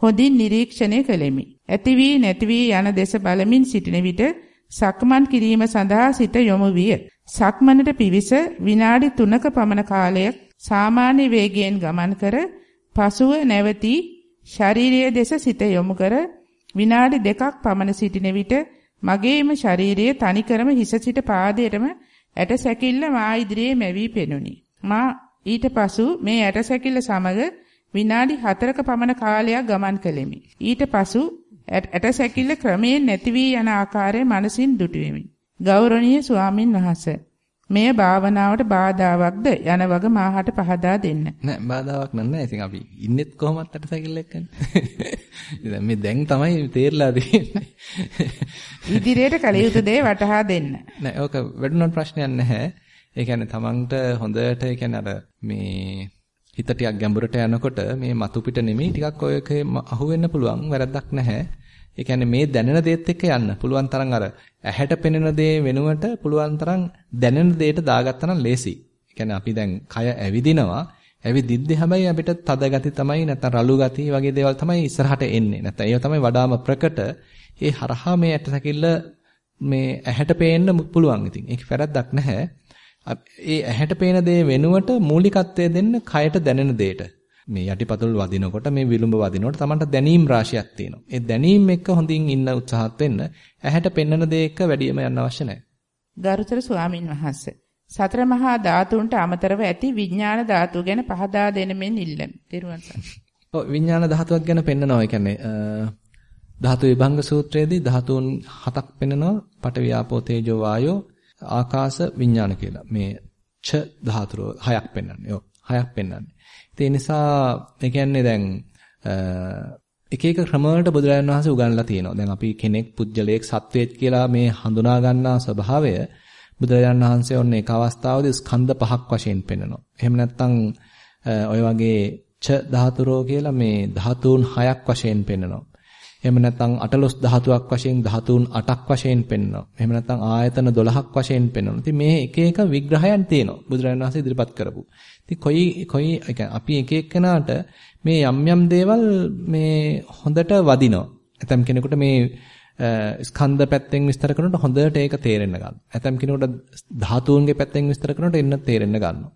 හොඳින් නිරීක්ෂණය කළෙමි. ඇති වී නැති වී යන දෙස බලමින් සිටින විට සක්මන් කිරීම සඳහා සිත යොමු විය. සක්මනට පිවිස විනාඩි 3ක පමණ කාලයක් සාමාන්‍ය වේගයෙන් ගමන් කර පසුව නැවතී ශාරීරිය දෙස සිත යොමු කර විනාඩි දෙකක් පමණ සිටින විට මගේම ශරීරයේ තනිකරම හිස සිට පාදයටම ඇට සැකිල්ල මා ඉදිරියේ මැවි පෙනුනි. මා ඊට පසු මේ ඇට සැකිල්ල සමග විනාඩි 4ක පමණ කාලයක් ගමන් කළෙමි. ඊට පසු ඇට සැකිල්ල ක්‍රමයෙන් නැති වී යන ආකාරය මනසින් දුටුවෙමි. ගෞරවනීය ස්වාමින් වහන්සේ මෙය භාවනාවට බාධාවක්ද යන වග මාහට පහදා දෙන්න. නෑ බාධාවක් නෑ. ඉතින් අපි ඉන්නෙත් කොහොමත් අට සැකිල්ල එක්කනේ. මේ දැන් තමයි තේරලා තියෙන්නේ. ඉදිරියට කල යුතු දේ වටහා දෙන්න. නෑ ඕක වැඩුණාට ප්‍රශ්නයක් නැහැ. ඒ කියන්නේ තමන්ට හොඳට ඒ කියන්නේ අර මේ හිත ටිකක් ගැඹුරට යනකොට මේ මතු පිට නෙමෙයි ටිකක් ඔයකේ අහුවෙන්න පුළුවන් වැරද්දක් නැහැ. ඒ කියන්නේ මේ දැනෙන දේත් එක්ක යන්න. පුළුවන් තරම් අර ඇහැට පෙනෙන දේ වෙනුවට පුළුවන් තරම් දැනෙන දේට දාගත්තා නම් ලේසි. ඒ කියන්නේ අපි දැන් කය ඇවිදිනවා. ඇවිදිද්දි හැබැයි අපිට තද ගති තමයි නැත්නම් රළු ගති වගේ දේවල් තමයි ඉස්සරහට එන්නේ. නැත්නම් ඒව තමයි වඩාම ප්‍රකට. ඒ හරහා මේ ඇටසැකිල්ල මේ ඇහැට පේන්න පුළුවන් ඉතින්. ඒක වැරද්දක් නැහැ. ඒ ඇහැට පේන දේ වෙනුවට මූලිකත්වය දෙන්න කයට දැනෙන දෙයට. මේ යටිපතුල් වදිනකොට මේ විලුඹ වදිනකොට Tamanට දැනීම් රාශියක් තියෙනවා. ඒ දැනීම් එක්ක හොඳින් ඉන්න උත්සාහත් වෙන්න ඇහැට පෙන්වන දේ එක්ක වැඩියම යන්න අවශ්‍ය නැහැ. ගරුතර ස්වාමින් වහන්සේ සතර මහා ධාතුන්ට අමතරව ඇති විඥාන ධාතුව ගැන පහදා දෙන මෙන් ඉල්ලමි. ත්‍රිවන් ඔව් විඥාන ධාතුවක් ගැන පෙන්නනවා. ඒ කියන්නේ ධාතු විභංග සූත්‍රයේදී ධාතුන් හතක් පෙන්නනවා. පඨ වියාපෝ තේජෝ වායෝ ආකාශ විඥාන කියලා. මේ ච ධාතුර හයක් පෙන්වන්නේ. ඔව් හයක් පෙන්වන්නේ. ඒ නිසා ඒ කියන්නේ දැන් එක එක ක්‍රමවලට බුදුරජාණන් වහන්සේ උගන්ලා තියෙනවා. දැන් අපි කෙනෙක් පුජ්‍යලයක් සත්වයක් කියලා මේ හඳුනා ගන්නා ස්වභාවය බුදුරජාණන් වහන්සේ ඔන්න එක අවස්ථාවකදී ස්කන්ධ පහක් වශයෙන් පෙන්වනවා. එහෙම නැත්නම් ඔය වගේ ච ධාතුරෝ කියලා මේ ධාතුන් හයක් වශයෙන් පෙන්වනවා. එහෙම නැත්නම් අටලොස් ධාතුවක් වශයෙන් ධාතුන් 8ක් වශයෙන් පෙන්වනවා. එහෙම නැත්නම් ආයතන 12ක් වශයෙන් පෙන්වනවා. ඉතින් මේ එක එක විග්‍රහයන් තියෙනවා. බුදුරජාණන් වහන්සේ ඉදිරිපත් කරපු. ඉතින් කොයි කොයි අපි එක එක්කෙනාට මේ යම් යම් දේවල් මේ හොඳට වදිනවා. ඇතම් කෙනෙකුට මේ ස්කන්ධ පැත්තෙන් විස්තර කරනකොට හොඳට ඒක තේරෙන්න ගන්නවා. ඇතම් කෙනෙකුට ධාතුන්ගේ පැත්තෙන් විස්තර කරනකොට එන්න තේරෙන්න ගන්නවා.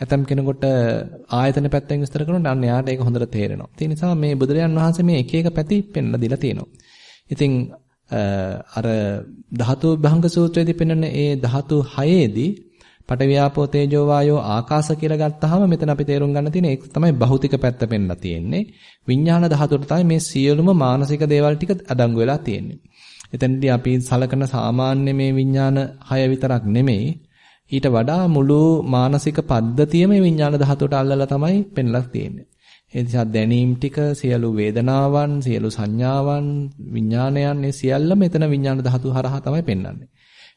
ඇතම් කෙනෙකුට ආයතන පැත්තෙන් විස්තර කරනකොට අන්න යාට ඒක හොඳට තේරෙනවා. ඒ නිසා මේ බුදුරජාන් වහන්සේ මේ එක එක පැති පෙන්ලා දීලා තියෙනවා. ඉතින් අර ධාතු විභංග සූත්‍රයේදී පෙන්වන ඒ ධාතු 6ේදී පටවියාපෝ තේජෝ වායෝ ආකාශ කියලා ගත්තාම මෙතන අපි තේරුම් ගන්න තියෙන්නේ ඒක තමයි භෞතික පැත්ත පෙන්ලා තියෙන්නේ. විඥාන ධාතුවට තමයි මේ සියලුම මානසික දේවල් ටික අඩංගු වෙලා තියෙන්නේ. එතනදී අපි සලකන සාමාන්‍ය මේ විඥාන 6 විතරක් නෙමෙයි ඊට වඩා මුළු මානසික පද්ධතියම විඥාන ධාතුවට අල්ලලා තමයි පෙන්ලා තියෙන්නේ. ඒ නිසා දැනීම් ටික සියලු වේදනාවන් සියලු සංඥාවන් විඥානයන් මේ සියල්ල මෙතන විඥාන ධාතු හරහා තමයි පෙන්වන්නේ.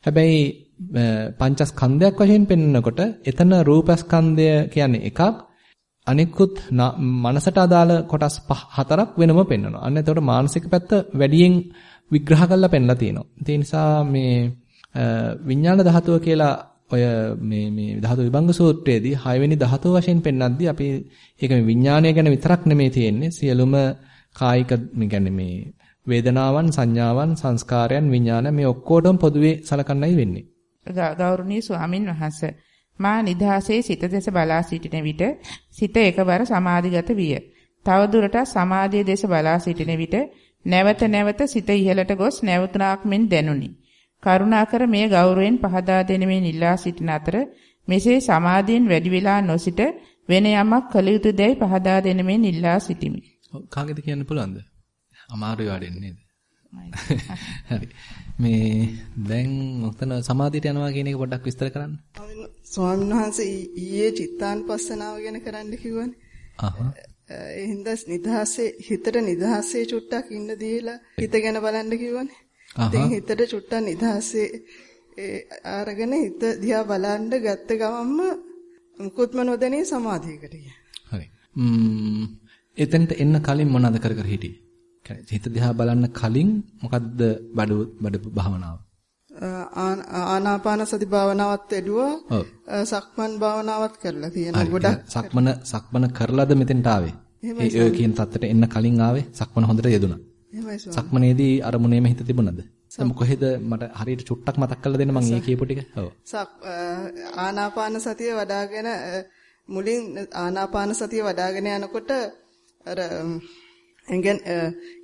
හැබැයි පංචස්කන්ධයක් වශයෙන් පෙන්වනකොට එතන රූපස්කන්ධය කියන්නේ එකක් අනිකුත් මනසට අදාළ කොටස් හතරක් වෙනම පෙන්වනවා. අන්න එතකොට මානසික පැත්ත වැඩියෙන් විග්‍රහ කරලා පෙන්ලා තියෙනවා. ඒ නිසා මේ විඥාන ධාතුව කියලා ඔය මේ මේ ධාතු විභංග සූත්‍රයේදී 6 වෙනි ධාතුව වශයෙන් පෙන්වද්දී අපි ඒක මේ විඥානය ගැන විතරක් නෙමෙයි තියෙන්නේ සියලුම කායික මේ කියන්නේ මේ වේදනාවන්, සංඥාවන්, සංස්කාරයන්, විඥාන මේ ඔක්කොටම පොදුවේ සලකන්නයි වෙන්නේ. ගෞරවනීය ස්වාමින් වහන්සේ මා නිදහසේ සිත දෙස බලා සිටින විට සිත එකවර සමාධිගත විය. තවදුරටත් සමාධිය දෙස බලා සිටින විට නැවත නැවත සිත ඉහළට ගොස් නැවතුණාක් මෙන් දැනුනි. කරුණාකර මේ ගෞරවයෙන් පහදා දෙනෙමින් ඉල්ලා සිටින අතර මෙසේ සමාධියෙන් වැඩි වෙලා නොසිට වෙන යමක් කළ යුතුදැයි පහදා දෙනෙමින් ඉල්ලා සිටිමි. කාගෙද කියන්න පුළුවන්ද? අමාරුයි වඩෙන්නේ නේද? හරි. මේ දැන් මොකතන සමාධියට යනවා කියන එක පොඩ්ඩක් විස්තර කරන්න. ස්වාමීන් වහන්සේ ඊයේ චිත්තාන්පස්සනාව ගැන කරන්න කිව්වනේ. අහහ. ඒ හින්දා නිදහසේ හිතට නිදහසේ චුට්ටක් ඉන්න දීලා හිත ගැන බලන්න කිව්වනේ. ඉතින් හිතට චුට්ටක් නිදහසේ අරගෙන හිත දිහා බලන්න ගත්ත ගමන්ම මුකුත්ම නොදැනී සමාධියකට ගියා. හරි. ම්ම් එතෙන්ට එන්න කලින් මොනවද කර කර හිටියේ? හිත දිහා බලන්න කලින් මොකද්ද බඩු බඩ භාවනාව? ආනාපාන සති භාවනාවත් එළුවා. සක්මන් භාවනාවත් කරලා තියෙනවා. ගොඩක් සක්මන සක්මන කරලාද මෙතෙන්ට ආවේ? ඒ ඔය කියන තත්ත්වයට එන්න කලින් ආවේ සක්මන හොඳට යෙදුණා. සක්මනේදී අරමුණේම හිත තිබුණද? දැන් කොහෙද මට හරියට චුට්ටක් මතක් කරලා දෙන්න මම ඒ කියපු ටික. ඔව්. ආනාපාන සතිය වඩාගෙන මුලින් ආනාපාන සතිය වඩාගෙන යනකොට අර එංගෙන්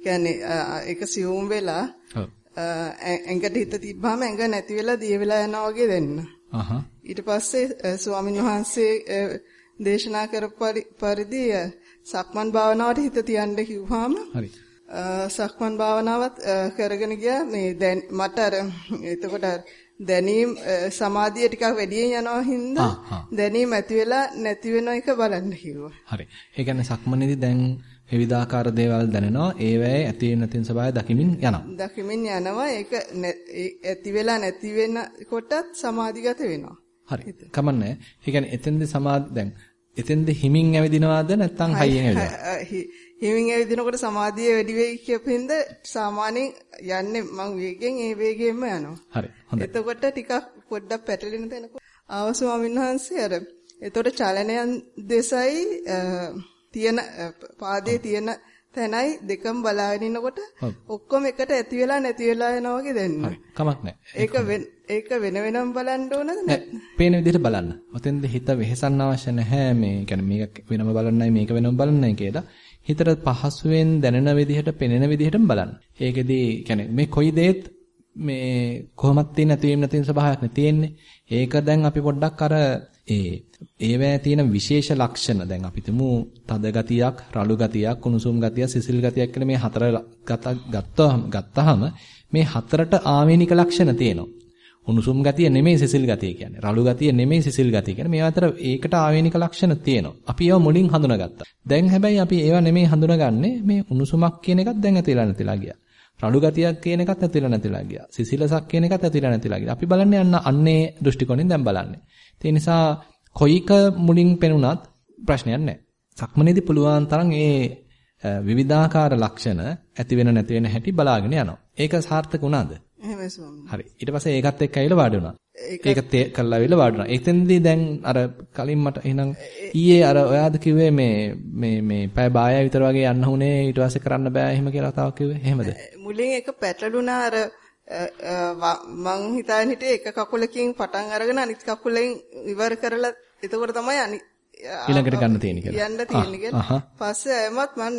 කියන්නේ ඒක සියුම් වෙලා ඇඟට හිත තිබ්බාම ඇඟ නැති වෙලා දිය වෙලා යනවා වගේ වෙන්න. අහහ. ඊට පස්සේ ස්වාමීන් වහන්සේ දේශනා කරපු පරිදි සක්මන් භාවනාවට හිත තියන්න කිව්වහම හරි. සක්මන් භාවනාවත් කරගෙන ගියා මේ දැන් මට අර එතකොට දැනීම් සමාධිය ටිකක් වැඩියෙන් යනවා හින්දා දැනීම් ඇති වෙලා නැති වෙන එක බලන්න කිව්වා. හරි. ඒ කියන්නේ සක්මනේදී දැන් විවිධාකාර දේවල් දැනෙනවා. ඒවැය ඇති වෙන නැතින ස්වභාවය දකිමින් යනවා. දකිමින් යනවා. ඒක ඇති වෙලා නැති වෙනකොටත් සමාධිගත වෙනවා. හරි. කමන්නේ. ඒ කියන්නේ එතෙන්ද සමාධි දැන් එතෙන්ද හිමින් ඇවිදිනවද නැත්නම් හයියෙන් ඇවිදිනවද? හිමින් ඇවිදිනකොට සමාධිය වැඩි වෙයි කියපින්ද සාමාන්‍යයෙන් යන්නේ මං වේගෙන් ඒ වේගෙන්ම යනවා. හරි. හොඳයි. එතකොට ටිකක් පොඩ්ඩක් පැටලෙන තැනක ආව ස්වාමීන් වහන්සේ අර එතකොට චලනයන් දෙසයි තියෙන පාදයේ තියෙන තැනයි දෙකම බලාගෙන ඉන්නකොට ඔක්කොම එකට ඇති වෙලා නැති වෙලා යනවා වගේ දැනෙනවා. කමක් නැහැ. ඒක ඒක වෙන වෙනම බලන්න ඕනද නැත්නම්? පේන විදිහට බලන්න. ඔතෙන්ද හිත වෙහෙසන්න අවශ්‍ය නැහැ. මේ කියන්නේ මේක වෙනම බලන්නයි මේක වෙනම බලන්නයි කියලා. හිතට පහසුවෙන් දැනෙන විදිහට පෙනෙන විදිහටම බලන්න. ඒකෙදී කියන්නේ මේ කොයි දෙයක් මේ කොහොමත් තියෙන නැතිවීම නැතින ස්වභාවයක් නේ තියෙන්නේ. ඒක දැන් අපි පොඩ්ඩක් අර ඒ ඒවැය තියෙන විශේෂ ලක්ෂණ දැන් අපි තුමු තද ගතියක්, රළු ගතියක්, කුණුසුම් ගතියක්, සිසිල් ගතියක් කියලා මේ හතර ගත්තාම ගත්තාම මේ හතරට ආවේනික ලක්ෂණ තියෙනවා. උණුසුම් ගතිය නෙමෙයි සිසිල් ගතිය කියන්නේ. රළු ගතිය නෙමෙයි සිසිල් ගතිය කියන්නේ. මේ අතර ඒකට ආවේනික ලක්ෂණ තියෙනවා. අපි ඒවා මුලින් හඳුනාගත්තා. දැන් හැබැයි අපි ඒවා නෙමෙයි හඳුනාගන්නේ මේ උණුසුමක් කියන එකත් දැන් ඇතිලා නැතිලා ගියා. රළු ගතියක් කියන එකත් ඇතිලා නැතිලා ගියා. සිසිලසක් කියන එකත් ඇතිලා නැතිලා ගියා. අපි බලන්නේ අන්න අන්නේ දෘෂ්ටි කොණෙන් දැන් බලන්නේ. ඒ නිසා කොයික මුලින් පෙනුනත් ප්‍රශ්නයක් නැහැ. සක්මනේදී පුළුවන් තරම් ඒ විවිධාකාර ලක්ෂණ ඇති වෙන නැති වෙන හැටි බලාගෙන යනවා. ඒක සාර්ථක වුණාද? එහෙමයි ස්වාමී. හරි. ඊට පස්සේ ඒකත් එක්ක ඇවිල්ලා වාඩි වුණා. ඒක කරලා ඇවිල්ලා වාඩි වුණා. එතෙන්දී දැන් අර කලින් මට එහෙනම් ඊයේ අර ඔයාද කිව්වේ මේ මේ මේ පැය බායය විතර වගේ යන්න උනේ ඊට පස්සේ කරන්න බෑ එහෙම කියලා තව කිව්වේ. එහෙමද? මුලින් ඒක පැටළුණා අර මං හිතාගෙන හිටියේ එක කකුලකින් පටන් අරගෙන අනිත් කකුලෙන් ඉවර කරලා එතකොට තමයි අනිත් ඊළඟට ගන්න තියෙන්නේ කියලා. යන්න තියෙන්නේ කියලා. පස්සේ එමත් මං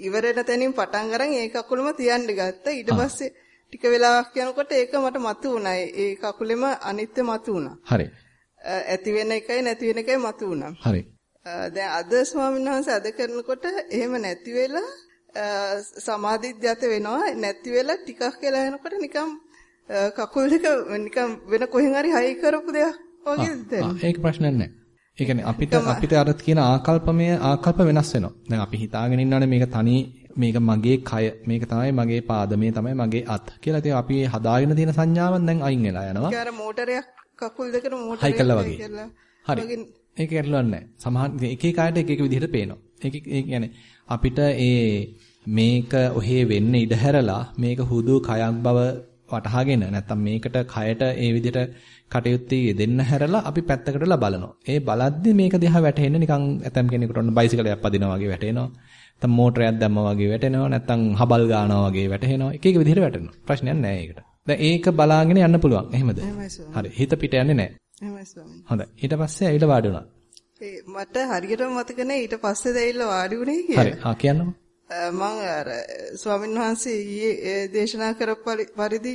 ඉවර වෙන තැනින් පටන් අරන් ඒ කකුලම තියන්න ගත්තා. ඊට පස්සේ ටික වෙලාවක් යනකොට ඒක මට මතු වුණා. ඒ කකුලෙම අනිත්‍ය මතු වුණා. හරි. ඇති වෙන එකයි නැති වෙන එකයි මතු වුණා. හරි. දැන් අද ස්වාමීන් වහන්සේ අද කරනකොට එහෙම නැති වෙලා සමාධිගත වෙනවා. නැති වෙලා ටිකක් වෙලා යනකොට නිකන් කකුල් දෙක නිකන් වෙන කොහෙන් හරි හයි කරපු දෙයක් වගේ දැනෙනවා. ඒක ප්‍රශ්නයක් නැහැ. ඒ කියන්නේ අපිට අපිට අර කියන ආකල්පමය ආකල්ප වෙනස් වෙනවා. දැන් අපි හිතාගෙන ඉන්නවනේ මේක තනි මේක මගේ කය මේක තමයි මගේ පාද මේ තමයි මගේ අත් කියලා ඉතින් අපි හදාගෙන තියෙන සංඥාවන් දැන් අයින් වෙලා යනවා. ඒක අර මෝටරයක් කකුල් දෙකට මෝටරයක් හයි කළා වගේ. හරි. ඒක ගැටලුවක් නැහැ. සමහර එක එක අයට එක එක විදිහට පේනවා. ඒක ඒ කියන්නේ අපිට ඒ මේක ඔහේ වෙන්න ඉඩ හැරලා මේක හුදු කයක් බව වටහාගෙන නැත්තම් මේකට කයට ඒ විදිහට කටයුත්තේ දෙන්න හැරලා අපි පැත්තකටලා බලනවා. ඒ බලද්දි මේක දිහා වැටෙන්නේ නිකන් ඇතම් කෙනෙකුට ඔන්න බයිසිකලයක් පදිනවා වගේ වැටෙනවා. නැත්තම් මෝටරයක් දැම්මා වගේ වැටෙනවා. නැත්තම් හබල් ගානවා වගේ වැටෙනවා. එක එක විදිහට වැටෙනවා. ප්‍රශ්නයක් නැහැ ඒකට. දැන් ඒක බලාගෙන යන්න පුළුවන්. එහෙමද? හරි. හිත පිට යන්නේ නැහැ. එහෙමයි ස්වාමීනි. හොඳයි. ඊට පස්සේ ඇවිල්ලා වාඩි වුණා. ඒ මට හරියටම මතක නැහැ ඊට පස්සේ දැයිලා වාඩි වුණේ කියලා. හරි. ආ කියන්නකො. මම අර ස්වාමීන් වහන්සේ ඊයේ දේශනා කරපු පරිදි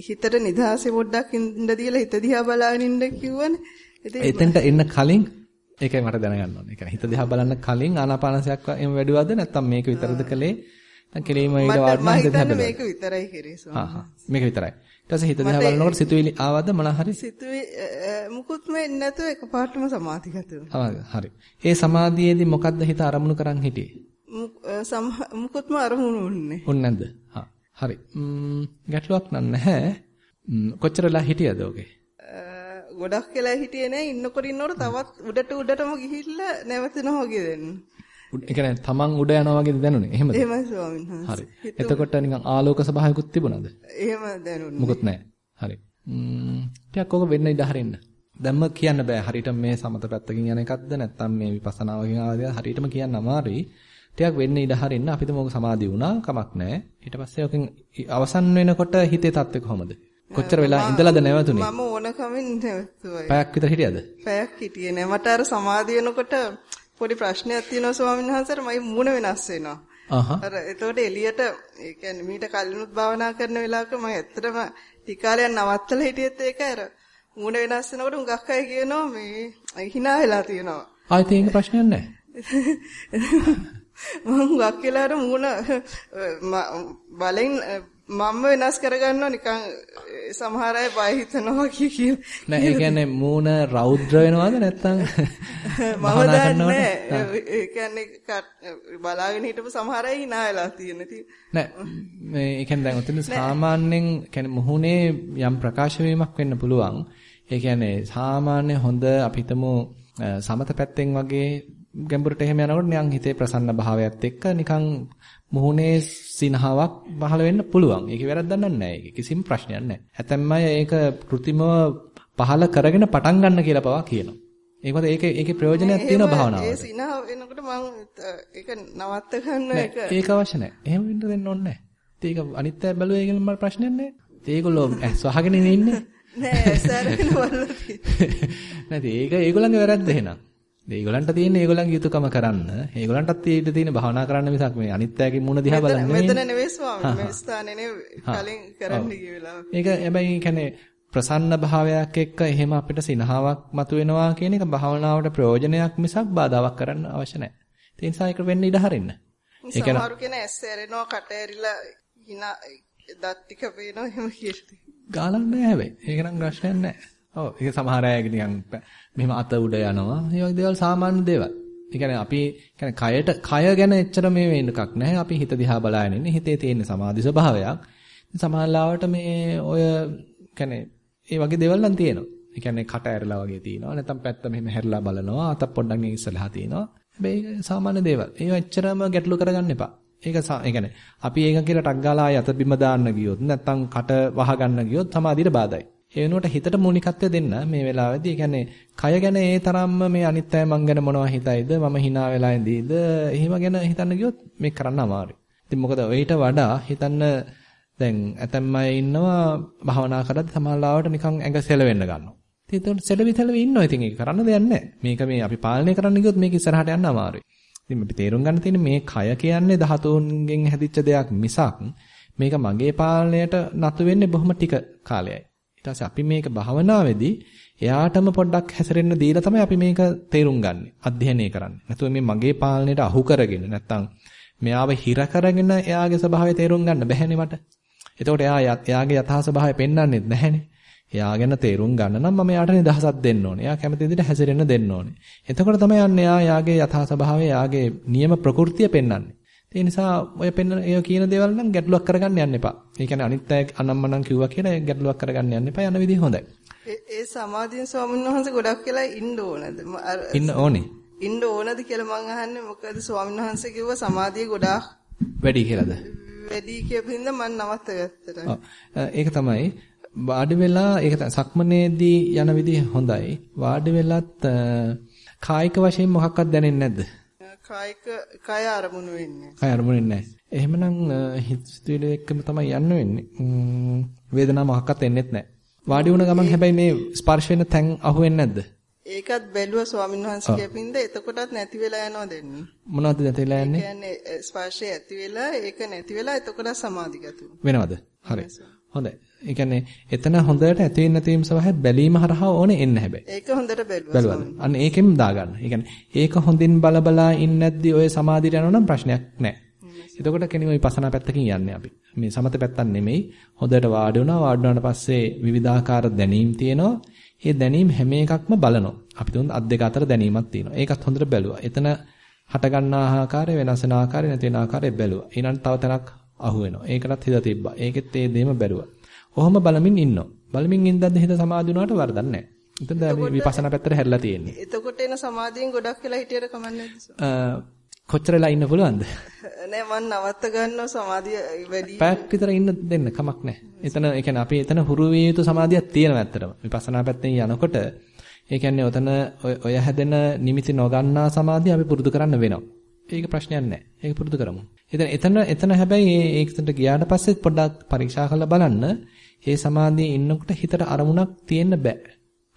හිතට නිදහසේ පොඩ්ඩක් ඉඳ දීලා හිත දිහා බලාගෙන ඉන්න කිව්වනේ. එතෙන්ට එන්න කලින් ඒකයි මට දැනගන්න ඕනේ. ඒ කියන්නේ හිත දිහා බලන්න කලින් ආනාපානසයක් එම වැඩිවද නැත්නම් මේක විතරද කළේ? නැත්නම් කෙලීම ඊට වඩා හිත දිහා මේක විතරයි කරේ ස්වාමීන් මේක විතරයි. ඊට පස්සේ හිත දිහා බලනකොට සිතුවිලි ආවද මොන හරි? සිතුවි මුකුත්ම එන්නේ නැතුව එකපාරටම සමාධිගත වුණා. හරි. ඒ සමාධියේදී මොකද්ද හිත අරමුණු කරන් හිටියේ? මුකුත්ම අරමුණු උන්නේ. උන්නේ නැද්ද? හරි. ගැටලුවක් නැහැ. කොච්චර වෙලා හිටියද ඔගේ? ගොඩක් වෙලා හිටියේ නෑ ඉන්නකොට ඉන්නකොට තවත් උඩට උඩටම ගිහිල්ලා නැවතෙනවා වගේ දැනෙන. ඒ කියන්නේ තමන් උඩ යනවා වගේද දැනුනේ? එහෙමද? එහෙමයි ස්වාමීන් වහන්සේ. හරි. එතකොට නිකන් ආලෝක ස්වභාවයකුත් තිබුණාද? එහෙම දැනුනේ. මොකුත් නෑ. හරි. ම්ම් ටිකක් ඔක වෙන්න ඉඩ හරින්න. දැම්ම කියන්න බෑ. හරියට මේ සමත පැත්තකින් යන එකක්ද නැත්නම් මේ විපස්සනාවකින් ආවද හරියටම කියන්න අමාරුයි. ටිකක් වෙන්න ඉඩ හරින්න අපිට මොක සමාධිය වුණා කමක් නැහැ. ඊට පස්සේ ඔකෙන් අවසන් වෙනකොට හිතේ තත්ත්වය කොහොමද? කොච්චර වෙලා ඉඳලාද නැවතුනේ? මම ඕන කමින් නැවතුවා. පැයක් විතර හිටියද? පැයක් හිටියේ නෑ. මට අර සමාධිය වෙනකොට පොඩි ප්‍රශ්නයක් තියෙනවා ස්වාමීන් වහන්සේට මගේ මූණ වෙනස් වෙනවා. අහහ. අර එතකොට එළියට ඒ කියන්නේ මීට කලිනුත් භාවනා කරන වෙලාවක මම ඇත්තටම ටික කාලයක් නවත්තලා හිටියෙත් ඒක අර මූණ වෙනස් වෙනකොට හුඟක් අය කියනවා මේ hina වෙලා තියෙනවා. ආයෙත් ඒක ප්‍රශ්නයක් නැහැ. මම හුඟක් වෙලාට මූණ බලෙන් මම වෙනස් කරගන්නවා නිකන් සමහර අය බය හිතනවා කිය. නෑ ඒ කියන්නේ මූණ රෞද්‍ර වෙනවද නැත්නම් මම දන්නේ ඒ කියන්නේ බලාගෙන හිටපු සමහර අය hina වෙලා තියෙන නෑ. මේ ඒ කියන්නේ දැන් උතන සාමාන්‍යයෙන් කියන්නේ මුහුණේ යම් ප්‍රකාශ වීමක් වෙන්න පුළුවන්. ඒ කියන්නේ සාමාන්‍ය හොඳ අපි හිතමු සමත පැත්තෙන් වගේ ගැඹුරට එහෙම යනකොට නිකන් හිතේ ප්‍රසන්න භාවයත් එක්ක නිකන් මුහුණේ සිනහාවක් පහළ වෙන්න පුළුවන්. ඒකේ වැරද්දක් නැහැ. ඒක කිසිම ප්‍රශ්නයක් නැහැ. ඇතැම්ම අය ඒක કૃතිමව පහළ කරගෙන පටන් ගන්න කියලා පවා කියනවා. ඒකද ඒකේ ඒකේ ප්‍රයෝජනයක් තියෙනවා භාවනාවට. ඒ සිනහ වෙනකොට මම ඒක නවත්ත ගන්න එක ඒක අවශ්‍ය නැහැ. එහෙම වෙන්න දෙන්න ඕනේ නැහැ. ඒක අනිත් අය බැලුවේ ඒගොල්ලෝ මට ප්‍රශ්නයක් නැහැ. ඒගොල්ලෝ ඇස් වහගෙන ඉන්නේ. නෑ සර් නැති ඒක ඒගොල්ලන්ගේ වැරද්ද එහෙනම්. ඒගොල්ලන්ට තියෙන්නේ ඒගොල්ලන්ගේ යුතුයකම කරන්න. ඒගොල්ලන්ටත් ඊට තියෙන භාවනා කරන්න මිසක් මේ අනිත් අයගේ මුණ දිහා බලන්න නෙවෙයි. මෙතන නෙවෙයි ස්වාමී. මේ ස්ථානේ නෙවෙයි කලින් කරන්න ගිය වෙලාව. ඒක හැබැයි කියන්නේ ප්‍රසන්න භාවයක් එක්ක එහෙම අපිට සිනහාවක් මතුවෙනවා කියන එක භාවනාවට ප්‍රයෝජනයක් මිසක් බාධාවක් කරන්න අවශ්‍ය නැහැ. ඒ නිසා ඒක වෙන්න ඉඩ හරින්න. ඒ කියන්නේ සමහරු කියන ඇස් ඇරෙනවා කට ඇරිලා hina දත් ටික පේනවා එහෙම කියලා. ගාලක් නැහැ හැබැයි. ඒක නම් ප්‍රශ්නයක් නැහැ. ඔව් ඒක සමහර අය නිකන් මෙහෙම අත උඩ යනවා. ඒ වගේ දේවල් සාමාන්‍ය දේවල්. ඒ කියන්නේ අපි කියන්නේ කයට කය ගැන එච්චර මේ වෙන්න එකක් නැහැ. අපි හිත දිහා බලාගෙන ඉන්නේ. හිතේ තියෙන සමාධි ස්වභාවයක්. සමහරවිට මේ ඔය කියන්නේ ඒ වගේ දේවල් නම් තියෙනවා. ඒ කියන්නේ කට ඇරලා වගේ තියෙනවා. නැත්නම් පැත්ත මෙහෙම හැරිලා බලනවා. අත පොඩ්ඩක් මේ ඉස්සලහා තියෙනවා. හැබැයි සාමාන්‍ය දේවල්. ඒව එච්චරම ගැටලු කරගන්න එපා. ඒක ඒ කියන්නේ අපි ඒක කියලා ටක් ගාලා ආය අත බිම දාන්න ගියොත් නැත්නම් කට වහ ගන්න ගියොත් සමාධියට බාධායි. ඒ වෙනුවට හිතට මූලිකත්වය දෙන්න මේ වෙලාවේදී. ඒ කියන්නේ කය ගැන ඒ තරම්ම මේ අනිත් අය මං ගැන මොනවා හිතයිද මම hina වෙලා ඉඳීද එහෙම ගැන හිතන්න ගියොත් මේක කරන්න අමාරුයි. ඉතින් මොකද ඔయిత වඩා හිතන්න දැන් ඇතැම් අය ඉන්නවා භාවනා කරද්දී සමහරවිට නිකන් ඇඟ සෙලවෙන්න ගන්නවා. ඉතින් ඒතකොට සෙලවි තෙලවි ඉන්නවා. ඉතින් ඒක කරන්න දෙයක් නැහැ. මේක මේ අපි පාලනය කරන්න ගියොත් මේක ඉස්සරහට යන්න අමාරුයි. ඉතින් අපි තේරුම් ගන්න තියෙන්නේ මේ කය කියන්නේ ධාතුන්ගෙන් හැදිච්ච දෙයක් මිසක් මේක මගේ පාලනයට නතු වෙන්නේ බොහොම ටික කාලයයි. ඊට පස්සේ අපි මේක භාවනාවේදී එයාටම පොඩ්ඩක් හැසිරෙන්න දීලා තමයි අපි මේක තේරුම් ගන්න. අධ්‍යයනය කරන්නේ. නැතුව මේ මගේ පාලනයට අහු කරගෙන නැත්තම් මෙයාව හිර කරගෙන එයාගේ ස්වභාවය තේරුම් ගන්න බැහැනේ මට. එතකොට එයා එයාගේ යථා ස්වභාවය පෙන්වන්නේ නැහැනේ. එයා ගැන තේරුම් ගන්න නම් මම එයාට නිදහසක් දෙන්න ඕනේ. එයා කැමති විදිහට හැසිරෙන්න දෙන්න ඕනේ. එතකොට තමයි යන්නේ එයා එයාගේ යථා ස්වභාවය, එයාගේ නියම ප්‍රകൃතිය පෙන්වන්නේ. ඒ නිසා ඔය පෙන්න ඒ කියන දේවල් නම් ගැටලුවක් කරගන්න යන්න එපා. ඒ කියන්නේ අනිත් අය අනම්මනම් කිව්වා කියලා ගැටලුවක් කරගන්න යන්න එපා. යන විදිහ හොඳයි. ඒ සමාධියෙන් ස්වාමීන් වහන්සේ ගොඩක් වෙලා ඉන්න ඕනද? ඉන්න ඕනේ. ඉන්න ඕනද කියලා මං අහන්නේ මොකද ස්වාමීන් වහන්සේ කිව්වා සමාධිය ගොඩාක් වැඩි කියලාද? වැඩි කියපින්ද මම නවත්තගත්තා. ඒක තමයි වාඩි වෙලා ඒක සක්මනේදී යන විදිහ හොඳයි. වාඩි වෙලත් කායික වශයෙන් මොකක්වත් දැනෙන්නේ නැද්ද? කායික කය අරමුණු වෙන්නේ. කය අරමුණු වෙන්නේ නැහැ. එහෙමනම් හිතවිලි එක්කම තමයි යන්න වෙන්නේ. වේදනාව මොකක්වත් එන්නේත් නැහැ. වාඩි වුණ ගමන් හැබැයි මේ ස්පර්ශ වෙන තැන් අහුවෙන්නේ නැද්ද? ඒකත් බැලුවා ස්වාමීන් වහන්සේ කියපින්ද එතකොටත් නැති වෙලා යනවා දෙන්නේ. මොනවද නැති වෙලා යන්නේ? කියන්නේ ස්පර්ශය ඇති වෙලා ඒක නැති වෙලා එතකොට සමාධිගත වෙනවද? හරි. හොඳයි. ඒ කියන්නේ එතන හොඳට ඇති වෙන නැතිවීම සහ බැලීම හරහා ඕනේ එන්න හැබැයි. ඒක හොඳට බැලුවා. අන්න ඒකෙම දාගන්න. ඒ කියන්නේ ඒක හොඳින් බලබලා ඉන්නේ නැද්දි ඔය සමාධියට යනවා නම් ප්‍රශ්නයක් නැහැ. එතකොට කෙනෙක් විපස්සනා පැත්තකින් යන්නේ අපි. මේ සමත පැත්තක් නෙමෙයි. හොඳට වාඩි වුණා. වාඩි වුණාට පස්සේ විවිධාකාර දැනීම් තියෙනවා. ඒ දැනීම් හැම එකක්ම බලනවා. අපි තුන් අත් දෙක අතර දැනීමක් තියෙනවා. ඒකත් හොඳට බැලුවා. එතන හට ගන්නා ආකාරය වෙනස් වෙන ආකාරය නැති වෙන ආකාරය බැලුවා. ඊළඟ තව තැනක් අහු වෙනවා. ඒකටත් හිත තිබ්බා. ඒකෙත් ඒ දෙයම බැලුවා. ඔහොම බලමින් ඉන්නවා. බලමින් ඉඳද්දි හිත සමාධි වුණාට වරදක් නැහැ. එතන විපස්සනා පැත්තට හැරිලා තියෙන්නේ. එතකොට එන සමාධියෙන් ගොඩක් වෙලා හිටියට කමන්නේ කොච්චරලා ඉන්න පුළුවන්ද? නෑ මම නවත්ත ගන්නවා සමාධිය වැඩි. පැයක් විතර ඉන්න දෙන්න කමක් නෑ. එතන ඒ කියන්නේ අපි එතන හුරු විය යුතු සමාධියක් තියෙනවා ඇත්තටම. විපස්සනා පැත්තෙන් යනකොට ඒ කියන්නේ ඔතන ඔය හැදෙන නිමිති නොගන්නා සමාධිය අපි පුරුදු කරන්න වෙනවා. ඒක ප්‍රශ්නයක් නෑ. ඒක පුරුදු කරමු. එතන එතන එතන හැබැයි ඒකට ගියාට පස්සේ පොඩ්ඩක් පරීක්ෂා කරලා බලන්න. ඒ සමාධියේ ඉන්නකොට හිතට අරමුණක් තියෙන්න බෑ.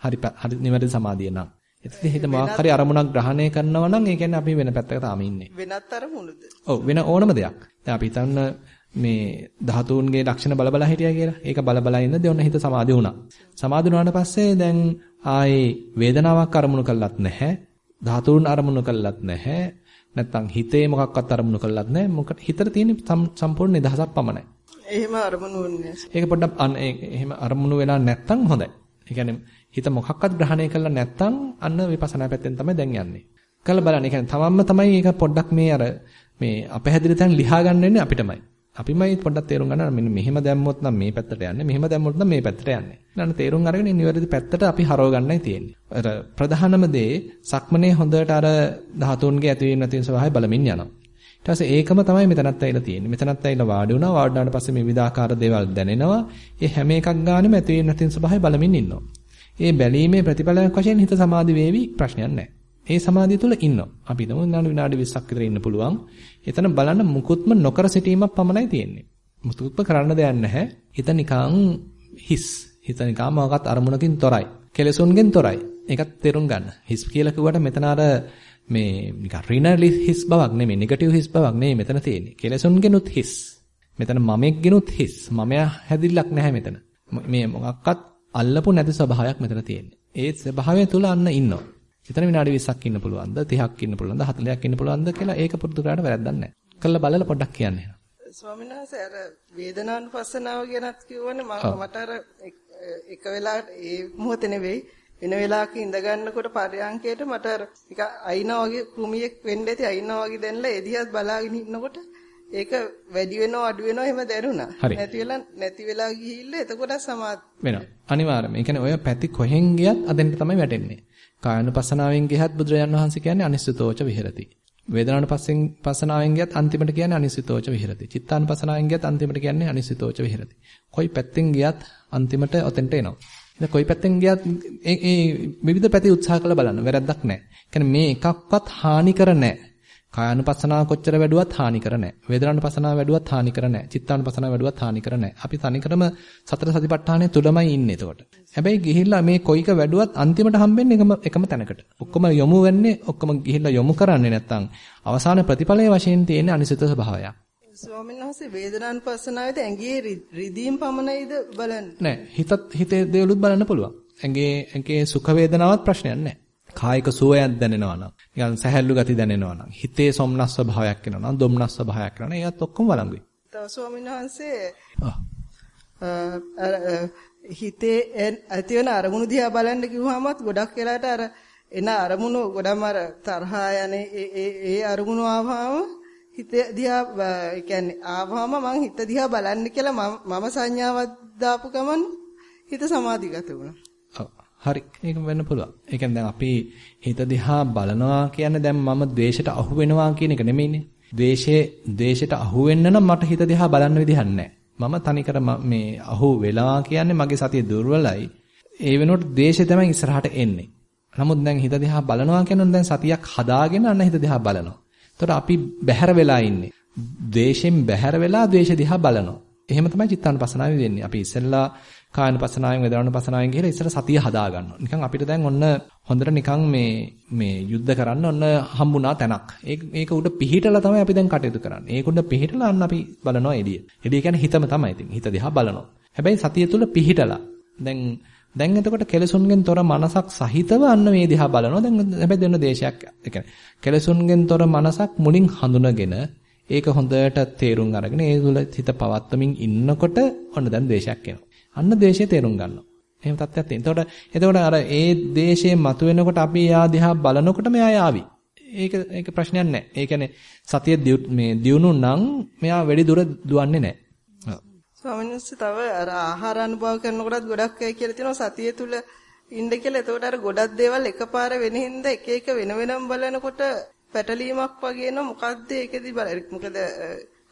හරි හරි නිවැරදි සමාධිය නම්. එතකොට හිත මොකක් හරි අරමුණක් ග්‍රහණය කරනවා නම් ඒ කියන්නේ අපි වෙන පැත්තක තාම ඉන්නේ. වෙනත් අරමුණුද? ඔව් වෙන ඕනම දෙයක්. දැන් අපි හිතන්න මේ ධාතුන්ගේ ලක්ෂණ බලබලා හිටියා කියලා. ඒක බලබලා ඉන්නදී ඔන්න හිත සමාධි වුණා. සමාධි වුණාට පස්සේ දැන් ආයේ වේදනාවක් අරමුණු කළත් නැහැ. ධාතුන් අරමුණු කළත් නැහැ. නැත්තම් හිතේ මොකක්වත් අරමුණු කළත් නැහැ. මොකද හිතට තියෙන සම්පූර්ණ නිදහසක් පමණයි. එහෙම අරමුණු වෙන්නේ. ඒක පොඩ්ඩක් එහෙම අරමුණු වෙලා නැත්තම් හොඳයි. ඒ කියන්නේ හිත මොකක්වත් ග්‍රහණය කරලා නැත්තම් අන්න විපස්සනා පැත්තෙන් තමයි දැන් යන්නේ. කළ බලන්න. ඒ කියන්නේ තමන්ම තමයි ඒක පොඩ්ඩක් මේ අර මේ අපහැදිලි තැන් ලියා ගන්න වෙන්නේ අපිටමයි. අපිමයි පොඩ්ඩක් තේරුම් ගන්න මෙන්න මෙහෙම දැම්මොත් නම් මේ පැත්තට යන්නේ. මෙහෙම දැම්මොත් නම් මේ පැත්තට යන්නේ. ඊළඟ තේරුම් අරගෙන නිවැරදි පැත්තට අපි හරව ගන්නයි තියෙන්නේ. අර ප්‍රධානම දේ සක්මනේ හොඳට අර ධාතුන්ගේ ඇතිවීම නැතිවීම ස්වභාවය බලමින් යනවා. ඊට පස්සේ ඒකම තමයි මෙතනත් ඇවිල්ලා තියෙන්නේ. මෙතනත් ඇවිල්ලා වාඩි වුණා. වාඩි වුණාට පස්සේ මේ විවිධාකාර දේවල් දැනෙනවා. ඒ හැම එකක් ගානෙම ඇතිවීම නැතිවීම ස්වභාවය බලමින් ඉන්නවා. ඒ බැලීමේ ප්‍රතිඵලයක් වශයෙන් හිත සමාධි වේවි ප්‍රශ්නයක් නැහැ. ඒ සමාධිය තුළ ඉන්නවා. අපි හිතමු විනාඩි 20ක් විතර ඉන්න පුළුවන්. එතන බලන්න මුකුත්ම නොකර සිටීමක් පමණයි තියෙන්නේ. මුකුත්ම කරන්න දෙයක් නැහැ. හිත නිකන් හිස්. හිත නිකන් මොකක්වත් අරමුණකින් තොරයි. කෙලෙසුන්ගෙන් තොරයි. ඒකත් තේරුම් ගන්න. හිස් කියලා කිව්වට මෙතන අර මේ නිකන් රිනලි හිස් බවක් නෙමෙයි. නෙගටිව් හිස් බවක් නෙමෙයි මෙතන තියෙන්නේ. කෙලෙසුන්ගෙනුත් හිස්. මෙතන මමෙක්ගෙනුත් හිස්. මමයා හැදිල්ලක් නැහැ මෙතන. මේ මොකක්වත් අල්ලපු නැති ස්වභාවයක් මෙතන තියෙන්නේ. ඒ ස්වභාවය තුල අන්න ඉන්නවා. එතන විනාඩි 20ක් ඉන්න පුළුවන්ද 30ක් ඉන්න පුළුවන්ද 40ක් ඉන්න පුළුවන්ද කියලා ඒක පුරුදු කරාට වැරද්දක් නැහැ. කළා බලලා පොඩ්ඩක් කියන්න. ස්වාමීන් වහන්සේ අර වේදනානුපස්සනාව ගැනත් කිව්වනේ මට අර එක වෙලාවට ඒ මොහොතේ නෙවෙයි වෙන වෙලාවක ඉඳ ගන්නකොට පරයන්කේට මට අර නික අයිනා වගේ කුමියෙක් වෙන්න ඇති අයිනා වගේ දැනලා එදිහත් බලාගෙන ඉන්නකොට ඒක වැඩි වෙනව අඩු වෙනව එහෙම දැනුණා. නැති වෙලා නැති වෙලා ගිහිල්ලා එතකොට සමාධි වෙනවා. අනිවාර්යයෙන්ම. ඒ කියන්නේ ඔය පැති කොහෙන් ගියත් අදෙන්ට තමයි වැටෙන්නේ. කායනුපස්සනාවෙන් ගියත් බුදුරජාන් වහන්සේ කියන්නේ අනිස්සතෝච විහෙරති. වේදනානුපස්සෙන් පස්සනාවෙන් ගියත් අන්තිමට කියන්නේ අනිස්සතෝච විහෙරති. චිත්තානුපස්සනාවෙන් ගියත් අන්තිමට කියන්නේ අනිස්සතෝච විහෙරති. කොයි පැත්තෙන් ගියත් අන්තිමට ඔතෙන්ට එනවා. ඉතින් කොයි පැත්තෙන් ගියත් ඒ ඒ විවිධ පැති උත්සාහ කරලා බලන්න වැරද්දක් නැහැ. කියන්නේ මේ එකක්වත් හානි කර නැහැ. කායानुපස්සනාව කොච්චර වැඩුවත් හානි කර නැහැ. වේදනානුපස්සනාව වැඩුවත් හානි කර නැහැ. චිත්තානුපස්සනාව වැඩුවත් හානි කර නැහැ. අපි තනිකරම සතර සතිපට්ඨානය තුලමයි ඉන්නේ එතකොට. හැබැයි ගිහිල්ලා මේ කොයික වැඩුවත් අන්තිමට හම්බෙන්නේ එකම එකම තැනකට. ඔක්කොම යොමු වෙන්නේ ඔක්කොම ගිහිල්ලා යොමු කරන්නේ නැත්තම් අවසාන ප්‍රතිඵලයේ වශයෙන් තියෙන අනිසිත ස්වභාවයක්. ස්වාමීන් වහන්සේ වේදනානුපස්සනාවේදී ඇඟේ රිදීම් පමණයිද බලන්නේ? නෑ. හිතත් හිතේ දේවලුත් බලන්න පුළුවන්. ඇඟේ ඇඟේ සුඛ වේදනාවක් ප්‍රශ්නයක් නෑ. කායික සුවයක් දැනෙනවා නම්, නිකන් සැහැල්ලු ගති දැනෙනවා නම්, හිතේ සොම්නස් ස්වභාවයක් එනවා නම්, දොම්නස් ස්වභාවයක් එනවා නම්, ඒවත් ඔක්කොම වළංගුයි. තව ස්වාමීන් වහන්සේ හිතේ ඇති වෙන අරමුණු දිහා බලන්න කිව්වමත් ගොඩක් වෙලාට අර එන අරමුණු ගොඩම අර තරහා යන්නේ ඒ ඒ අරමුණු ආවම හිත දිහා ඒ කියන්නේ ආවම මං හිත දිහා බලන්න කියලා මම සංඥාවක් දාපු ගමන් හිත සමාධිගත වුණා. හරි. ඒක වෙන්න පුළුවන්. ඒ කියන්නේ දැන් අපි හිත දිහා බලනවා කියන්නේ දැන් මම ද්වේෂයට අහු වෙනවා කියන එක නෙමෙයිනේ. ද්වේෂයේ ද්වේෂයට අහු වෙන්න නම් මට හිත දිහා බලන්න විදිහක් නැහැ. මම තනිකර මේ අහු වෙලා කියන්නේ මගේ සතිය දුර්වලයි. ඒ වෙනුවට ද්වේෂය තමයි ඉස්සරහට එන්නේ. නමුත් දැන් හිත දිහා බලනවා කියනොත් දැන් සතියක් හදාගෙන අන්න හිත දිහා බලනවා. එතකොට අපි බැහැර වෙලා ඉන්නේ. ද්වේෂයෙන් බැහැර වෙලා ද්වේෂ දිහා බලනවා. එහෙම තමයි චිත්තානුපසනාවේ වෙන්නේ. අපි ඉස්සෙල්ලා කායනුපසනාවෙන් වේදනානුපසනාවෙන් ගිහලා ඉස්සර සතිය හදා ගන්නවා. නිකන් අපිට දැන් ඔන්න හොඳට නිකන් මේ මේ යුද්ධ කරන්න ඔන්න හම්බුණා තැනක්. ඒක මේක උඩ පිහිටලා තමයි අපි දැන් කටයුතු කරන්නේ. ඒක උඩ පිහිටලා අන්න අපි බලනවා එළිය. එළිය කියන්නේ හිතම තමයි ඉතින්. හිත දිහා බලනවා. හැබැයි සතිය තුල පිහිටලා. දැන් දැන් එතකොට කෙලසුන්ගෙන් තොර මනසක් සහිතව අන්න මේ දිහා බලනවා. දැන් හැබැයි දෙන්න දේශයක්. ඒ කියන්නේ කෙලසුන්ගෙන් තොර මනසක් මුලින් හඳුනගෙන ඒක හොඳට තේරුම් අරගෙන ඒ තුල හිත පවත්වමින් ඉන්නකොට ඔන්න දැන් දේශයක් එනවා. අන්න දේශය තේරුම් ගන්නවා. එහෙම තත්ත්වයක් තියෙනවා. එතකොට එතකොට අර ඒ දේශයේ මතුවෙනකොට අපි යා දිහා බලනකොට මෙයා යාවි. ඒක ඒක ප්‍රශ්නයක් නැහැ. ඒ කියන්නේ සතිය මේ දියුණු නම් මෙයා වැඩි දුර දුවන්නේ නැහැ. ස්වාමීන් වහන්සේ තව අර ආහාර අනුභව කරනකොටත් ගොඩක් අය කියලා තියෙනවා සතිය තුල ඉන්න කියලා. එතකොට අර ගොඩක් දේවල් එකපාර වෙන හින්දා එක එක වෙන වෙනම බලනකොට පැටලීමක් වගේ නෝ මොකද්ද ඒකෙදි බලන්න. මොකද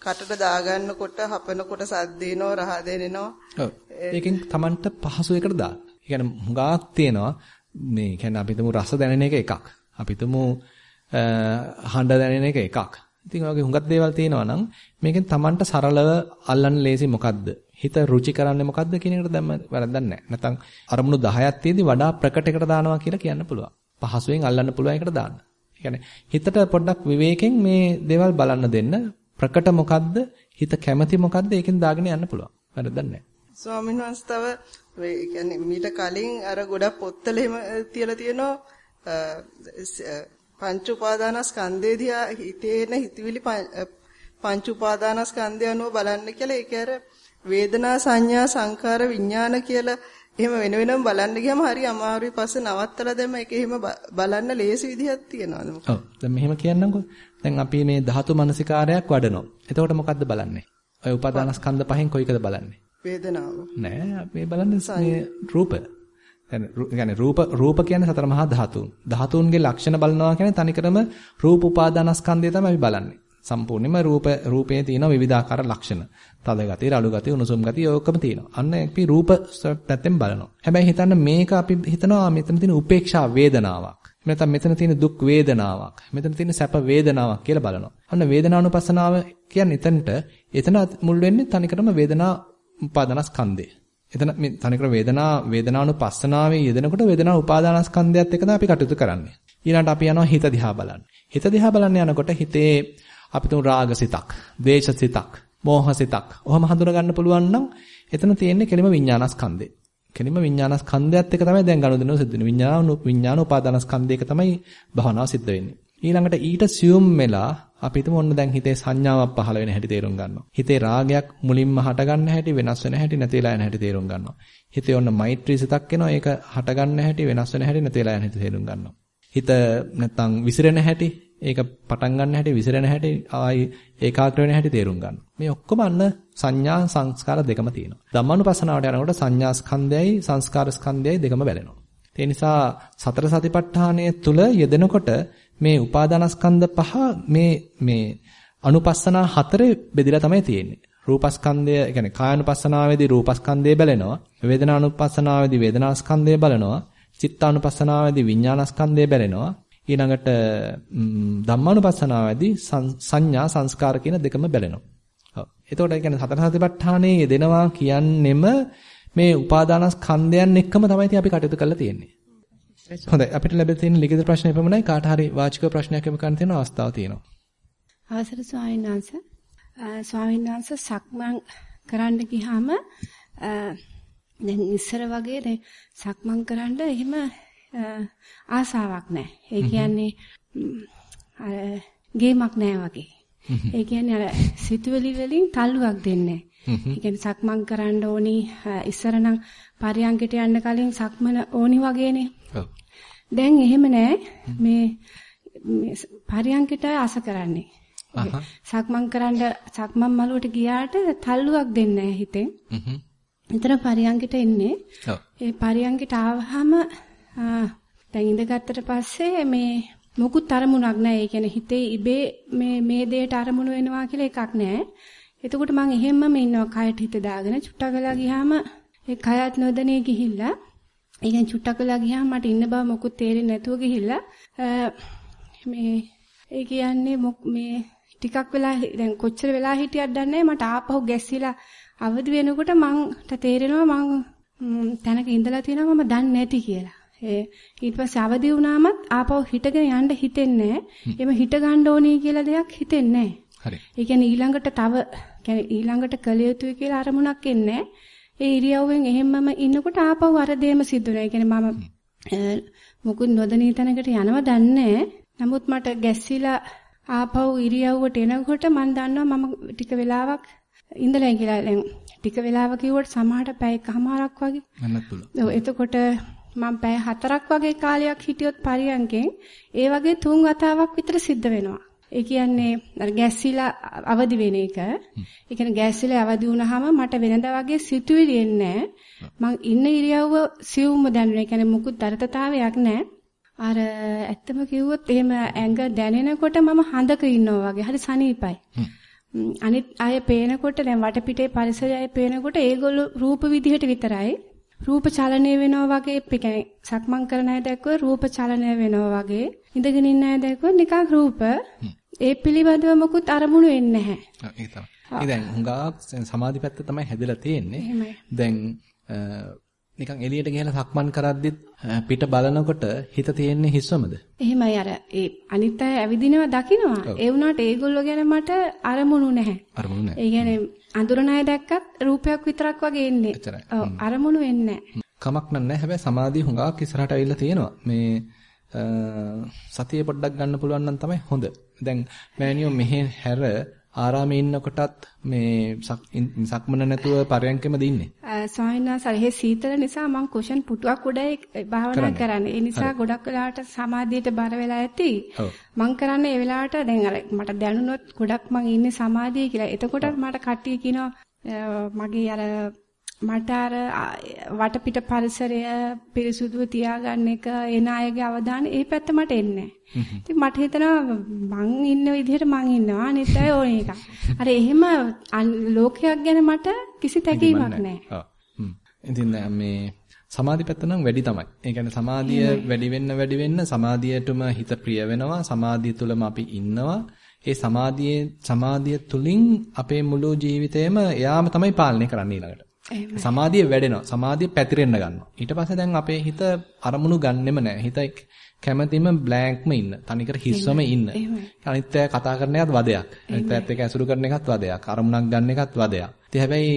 කටට දාගන්නකොට හපනකොට සද්දිනෝ රහ දෙනෙනෝ. ඔව්. ඒකෙන් Tamanට පහසු එකට දාන්න. ඒ කියන්නේ හුඟක් තියෙනවා මේ කියන්නේ අපි තුමු රස දැනෙන එක එකක්. අපි තුමු හඬ දැනෙන එක එකක්. ඉතින් ඔයගේ හුඟක් දේවල් තියෙනවා නම් මේකෙන් Tamanට සරලව අල්ලන්න ලේසි මොකද්ද? හිත රුචි කරන්නේ මොකද්ද කියන එකට දැම්ම වැරද්දක් නැහැ. නැත්නම් අරමුණු 10ක් තියෙද්දි වඩා ප්‍රකට එකට දානවා කියලා කියන්න පුළුවන්. පහසුවෙන් අල්ලන්න පුළුවන් එකට දාන්න. ඒ කියන්නේ හිතට පොඩ්ඩක් විවේකයෙන් මේ දේවල් බලන්න දෙන්න. ප්‍රකට මොකද්ද? හිත කැමති මොකද්ද? ඒකෙන් දාගෙන යන්න පුළුවන්. වැරද්දක් නැහැ. ස්වාමීන් වහන්සේ තව ඒ කියන්නේ මීට කලින් අර ගොඩක් පොත්වල එහෙම තියලා තියෙනවා පංච උපාදානස්කන්ධය දිහා හිතේන හිතවිලි පංච උපාදානස්කන්ධය අනුව බලන්න කියලා ඒක අර වේදනා සංඥා සංකාර විඥාන කියලා එහෙම වෙන වෙනම බලන්න ගියාම හරි අමාරුයි. පස්සේ නවත්තලා දැම්ම ඒක එහෙම බලන්න ලේසි විදිහක් තියෙනවද ඔව්. දැන් මෙහෙම කියන්නම්කෝ දැන් අපි මේ ධාතු මනසිකාරයක් වඩනවා. එතකොට මොකද්ද බලන්නේ? ඔය උපාදානස්කන්ධ පහෙන් කොයිකද බලන්නේ? වේදනාව. නෑ අපි බලන්නේ මේ රූප يعني රූප රූප කියන්නේ සතර මහා ධාතුන්. ධාතුන්ගේ ලක්ෂණ බලනවා කියන්නේ තනිකරම රූප උපාදානස්කන්ධය තමයි අපි බලන්නේ. සම්පූර්ණයෙන්ම රූප රූපයේ තියෙන විවිධාකාර ලක්ෂණ. තද ගතිය, රළු ගතිය, උණුසුම් ගතිය ඔක්කොම තියෙනවා. අන්න අපි රූප පැත්තෙන් බලනවා. හැබැයි හිතන්න මේක අපි හිතනවා මෙතන තියෙන උපේක්ෂා වේදනාවක්. නැත්නම් මෙතන තියෙන දුක් වේදනාවක්. මෙතන තියෙන සැප වේදනාවක් කියලා බලනවා. අන්න වේදනානුපස්සනාව කියන්නේ එතනට එතන මුල් වෙන්නේ තනිකරම වේදනා උපාදානස්කන්ධය. එතන මේ තනිකර වේදනා වේදනානුපස්සනාවේ යෙදෙනකොට වේදනා උපාදානස්කන්ධයත් එක්ක අපි කටයුතු කරන්නේ. ඊළඟට අපි යනවා හිත දිහා බලන්න. හිත දිහා බලන්න යනකොට හිතේ අපි තුන් රාගසිතක්, ද්වේෂසිතක්, මෝහසිතක්. ඔහම හඳුනා ගන්න පුළුවන් නම් එතන තියෙන්නේ කෙලිම විඥානස්කන්ධේ. කෙලිම විඥානස්කන්ධයත් එක්ක තමයි දැන් ගනුදෙනුව සිද්ධ වෙන්නේ. විඥාන විඥාන උපාදානස්කන්ධයක තමයි භවනාව සිද්ධ වෙන්නේ. ඊළඟට ඊට සියුම් වෙලා අපි හිතමු ඔන්න දැන් හිතේ සංඥාවක් පහළ වෙන හැටි තේරුම් ගන්නවා. හිතේ රාගයක් මුලින්ම හට ගන්න හැටි වෙනස් වෙන හැටි නැතිලා යන හැටි තේරුම් ගන්නවා. හිතේ ඔන්න මෛත්‍රී සිතක් එනවා ඒක හට ගන්න හැටි වෙනස් වෙන හැටි නැතිලා යන හැටි තේරුම් ගන්නවා. හිත නැත්තම් විසිරෙන හැටි ඒක පටන් ගන්න හැටි විසිරෙන හැටි ආයි ඒකාග්‍ර වෙන හැටි තේරුම් ගන්නවා. මේ ඔක්කොම අන්න සංඥා සංස්කාර දෙකම තියෙනවා. ධම්මානුපස්සනාවට යනකොට සංඥා ස්කන්ධයයි සංස්කාර ස්කන්ධයයි දෙකම බැලෙනවා. ඒ නිසා සතර සතිපට්ඨානය තුල යෙදෙනකොට මේ උපාදානස්කන්ධ පහ මේ මේ අනුපස්සනා හතරේ බෙදලා තමයි තියෙන්නේ. රූපස්කන්ධය කියන්නේ කායනුපස්සනාවේදී රූපස්කන්ධය බලනවා. වේදනානුපස්සනාවේදී වේදනාස්කන්ධය බලනවා. චිත්තානුපස්සනාවේදී විඥානස්කන්ධය බලනවා. ඊළඟට ධම්මානුපස්සනාවේදී සංඥා සංස්කාර කියන දෙකම බලනවා. ඔව්. එතකොට කියන්නේ සතර සතිපට්ඨානයේ දෙනවා කියන්නෙම මේ උපාදානස්කන්ධයන් එක්කම තමයි අපි කටයුතු කරලා තියෙන්නේ. හොඳයි අපිට ලැබෙන තියෙන ලිඛිත ප්‍රශ්න එපමණයි කාට හරි වාචික ප්‍රශ්නයක් එම කරන්න තියෙන අවස්ථාව තියෙනවා. අවසර ස්වාමීන් වහන්සේ ස්වාමීන් වහන්සේ සක්මන් කරන්න ගියාම දැන් ඉස්සර වගේ දැන් සක්මන් කරන්න එහෙම ආසාවක් නැහැ. ඒ කියන්නේ ගේමක් නැහැ වගේ. ඒ කියන්නේ අර සිතුවිලි වලින් තල්ලුවක් දෙන්නේ නැහැ. ඒ කියන්නේ සක්මන් කරන්න ඕනි ඉස්සර නම් පරියන්කට යන්න කලින් සක්මන ඕනි වගේනේ. දැන් එහෙම නෑ. මේ පරියන්කට ආස කරන්නේ. සක්මන් කරන්න සක්මන් මළුවට ගියාට තල්ලුවක් දෙන්නේ නැහැ හිතෙන්. එතන පරියන්කට එන්නේ. ඒ පරියන්කට ආවහම දැන් ඉඳගත්තට පස්සේ මේ මොකුත් අරමුණක් නැහැ. ඒ කියන්නේ හිතේ ඉබේ මේ මේ දෙයට අරමුණු වෙනවා කියලා එකක් නැහැ. එතකොට මං එහෙම්මම ඉන්නවා කයට හිත දාගෙන චුට්ටක් වෙලා ගියාම ඒ කයත් නොදැනී ගිහිල්ලා කියන්නේ චුට්ටක් වෙලා ගියාම මට ඉන්න බව මොකුත් තේරෙන්නේ නැතුව ගිහිල්ලා මේ ඒ කියන්නේ මේ ටිකක් වෙලා දැන් කොච්චර වෙලා හිටියද දන්නේ මට ආපහු ගැස්සිලා අවදි වෙනකොට මංට තේරෙනවා මං තැනක ඉඳලා තියෙනවා මම දන්නේ නැති කියලා. ඒ ඊට පස්සේ අවදි වුණාමත් ආපහු හිටගෙන යන්න හිතෙන්නේ නැහැ. එimhe හිට ගන්න ඕනේ කියලා දෙයක් හිතෙන්නේ නැහැ. හරි. ඒ කියන්නේ ඊළඟට තව කියන්නේ ඊළඟට කළ යුතුයි කියලා අරමුණක් එන්නේ ඒ ඉරියව්වෙන් එහෙම්මම ඉන්නකොට ආපහු අර දෙයම සිද්ධ වෙනවා. ඒ කියන්නේ මම මුකුත් නොදැනී තැනකට යනව දන්නේ නමුත් මට ගැස්සිලා ආපහු ඉරියව්වට එනකොට මම දන්නවා මම ටික වෙලාවක් ඉඳලා කියලා දැන් ටික වෙලාව කිව්වට සමහරට පැය එකමාරක් වගේ. මන්නත් පුළුවන්. ඔව් එතකොට මම පැය හතරක් වගේ කාලයක් හිටියොත් පරියන්කෙන් ඒ වගේ තුන් වතාවක් විතර සිද්ධ වෙනවා. ඒ කියන්නේ අර ගැස්සිලා අවදි වෙන එක. ඒ කියන්නේ ගැස්සිලා අවදි වුණාම මට වෙනදා වගේ සිතුවිලි එන්නේ මං ඉන්න ඉරියව්ව සියුම්ම දැනෙන. ඒ කියන්නේ මුකුත් දරතතාවයක් නැහැ. අර ඇත්තම කිව්වොත් එහෙම ඇඟ දැනෙනකොට මම හඳක ඉන්නවා වගේ. හරි සනීපයි. අනිත් අය පේනකොට දැන් වටපිටේ පරිසරය පේනකොට ඒගොල්ලෝ රූප විදිහට විතරයි රූප චලනය වෙනවා වගේ ඒ සක්මන් කරන අය දැක්කුව රූප චලනය වෙනවා වගේ ඉඳගෙන ඉන්න අය දැක්කුව නිකන් රූප ඒ පිළිබඳව මොකුත් අරමුණු වෙන්නේ නැහැ. ඒක තමයි. ඒ දැන් හුඟක් සමාධි පැත්ත තමයි හැදලා තියෙන්නේ. දැන් නිකන් එළියට ගිහලා සක්මන් කරද්දිත් පිට බලනකොට හිත තියෙන්නේ හිස්වමද? එහෙමයි අර ඒ අනිත් අය ඇවිදිනවා දකින්නවා. ඒ වුණාට ඒගොල්ලෝ ගැන මට අරමුණු නැහැ. අරමුණු නැහැ. ඒ කියන්නේ අඳුරන අය දැක්කත් රූපයක් විතරක් වගේ එන්නේ. ඔව් අරමුණු වෙන්නේ නැහැ. කමක් නැහැ. හැබැයි සමාධිය හුඟක් ඉස්සරහට ඇවිල්ලා තියෙනවා. මේ සතිය පොඩ්ඩක් ගන්න පුළුවන් නම් තමයි හොඳ. දැන් මෑනියෝ මෙහෙ හැර ආරාමේ ඉන්නකොටත් මේ සක්මන නැතුව පරයන්කෙමද ඉන්නේ? ස්වාමීන් වහන්සේ සීතල නිසා මම කුෂන් පුටුවක් උඩයි භාවනා කරන්නේ. ඒ නිසා ගොඩක් වෙලාවට සමාධියට බර වෙලා ඇති. මම කරන්නේ ඒ වෙලාවට දැන් අර මට දැනුණොත් ගොඩක් මං ඉන්නේ සමාධිය කියලා. එතකොට මට කට්ටිය කියනවා මගේ අර මට අර වටපිට පරිසරය පිරිසුදුව තියාගන්න එක එන අයගේ අවධානය ඒ පැත්ත මට එන්නේ ඉතින් මට හිතෙනවා මං ඉන්න විදිහට මං ඉන්නවා අනිත් අය ඕන එක. අර එහෙම ලෝකයක් ගැන මට කිසි තැකීමක් නැහැ. ඉතින් මේ සමාධි පැත්ත නම් වැඩි තමයි. ඒ කියන්නේ සමාධිය වැඩි වෙන්න වැඩි වෙන්න සමාධියටම හිත ප්‍රිය වෙනවා. සමාධිය තුලම අපි ඉන්නවා. ඒ සමාධියේ සමාධිය තුලින් අපේ මුළු ජීවිතේම එයාම තමයි පාලනය කරන්නේ ඊළඟට. සමාධිය වැඩෙනවා. සමාධිය පැතිරෙන්න ගන්නවා. ඊට පස්සේ දැන් අපේ හිත අරමුණු ගන්නෙම නැහැ. හිත කැමැතිම බ්ලැන්ක්ම ඉන්න. තනිකර හිස්වම ඉන්න. අනිත් අය කතා කරන එකත් වදයක්. අනිත් අයත් එක්ක ඇසුරු කරන එකත් වදයක්. අරමුණක් ගන්න එකත් වදයක්. ඉතින් හැබැයි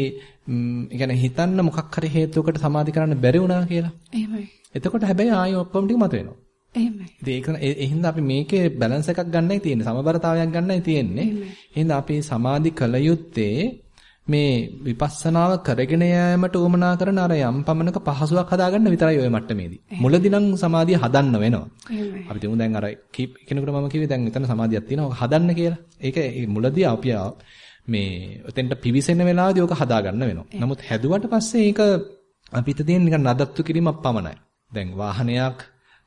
ඒ හිතන්න මොකක් හරි හේතුවකට සමාධි කරන්න බැරි වුණා කියලා. එහෙමයි. එතකොට හැබැයි ආයෙ ඔක්කොම ටික මතුවෙනවා. එහෙමයි. ඉතින් ඒක ඒ හින්දා අපි මේකේ බැලන්ස් එකක් ගන්නයි තියෙන්නේ. සමබරතාවයක් ගන්නයි තියෙන්නේ. එහෙනම් අපි සමාධි කළ යුත්තේ මේ විපස්සනාව කරගෙන යෑමට උවමනා කරන අර යම් පමණක පහසුවක් හදාගන්න විතරයි ওই මට්ටමේදී. මුලදී නම් සමාධිය හදන්න වෙනවා. අපි තුමු දැන් අර කෙනෙකුට මම කිව්වේ දැන් මෙතන සමාධියක් තියෙනවා හදන්න කියලා. ඒක මුලදී අපි මේ එතෙන්ට පිවිසෙන වෙලාවදී ඕක හදාගන්න වෙනවා. නමුත් හැදුවට පස්සේ ඒක අපිට තියෙන නිකන් නදත්තු කිරීමක් පමණයි. දැන් වාහනයක්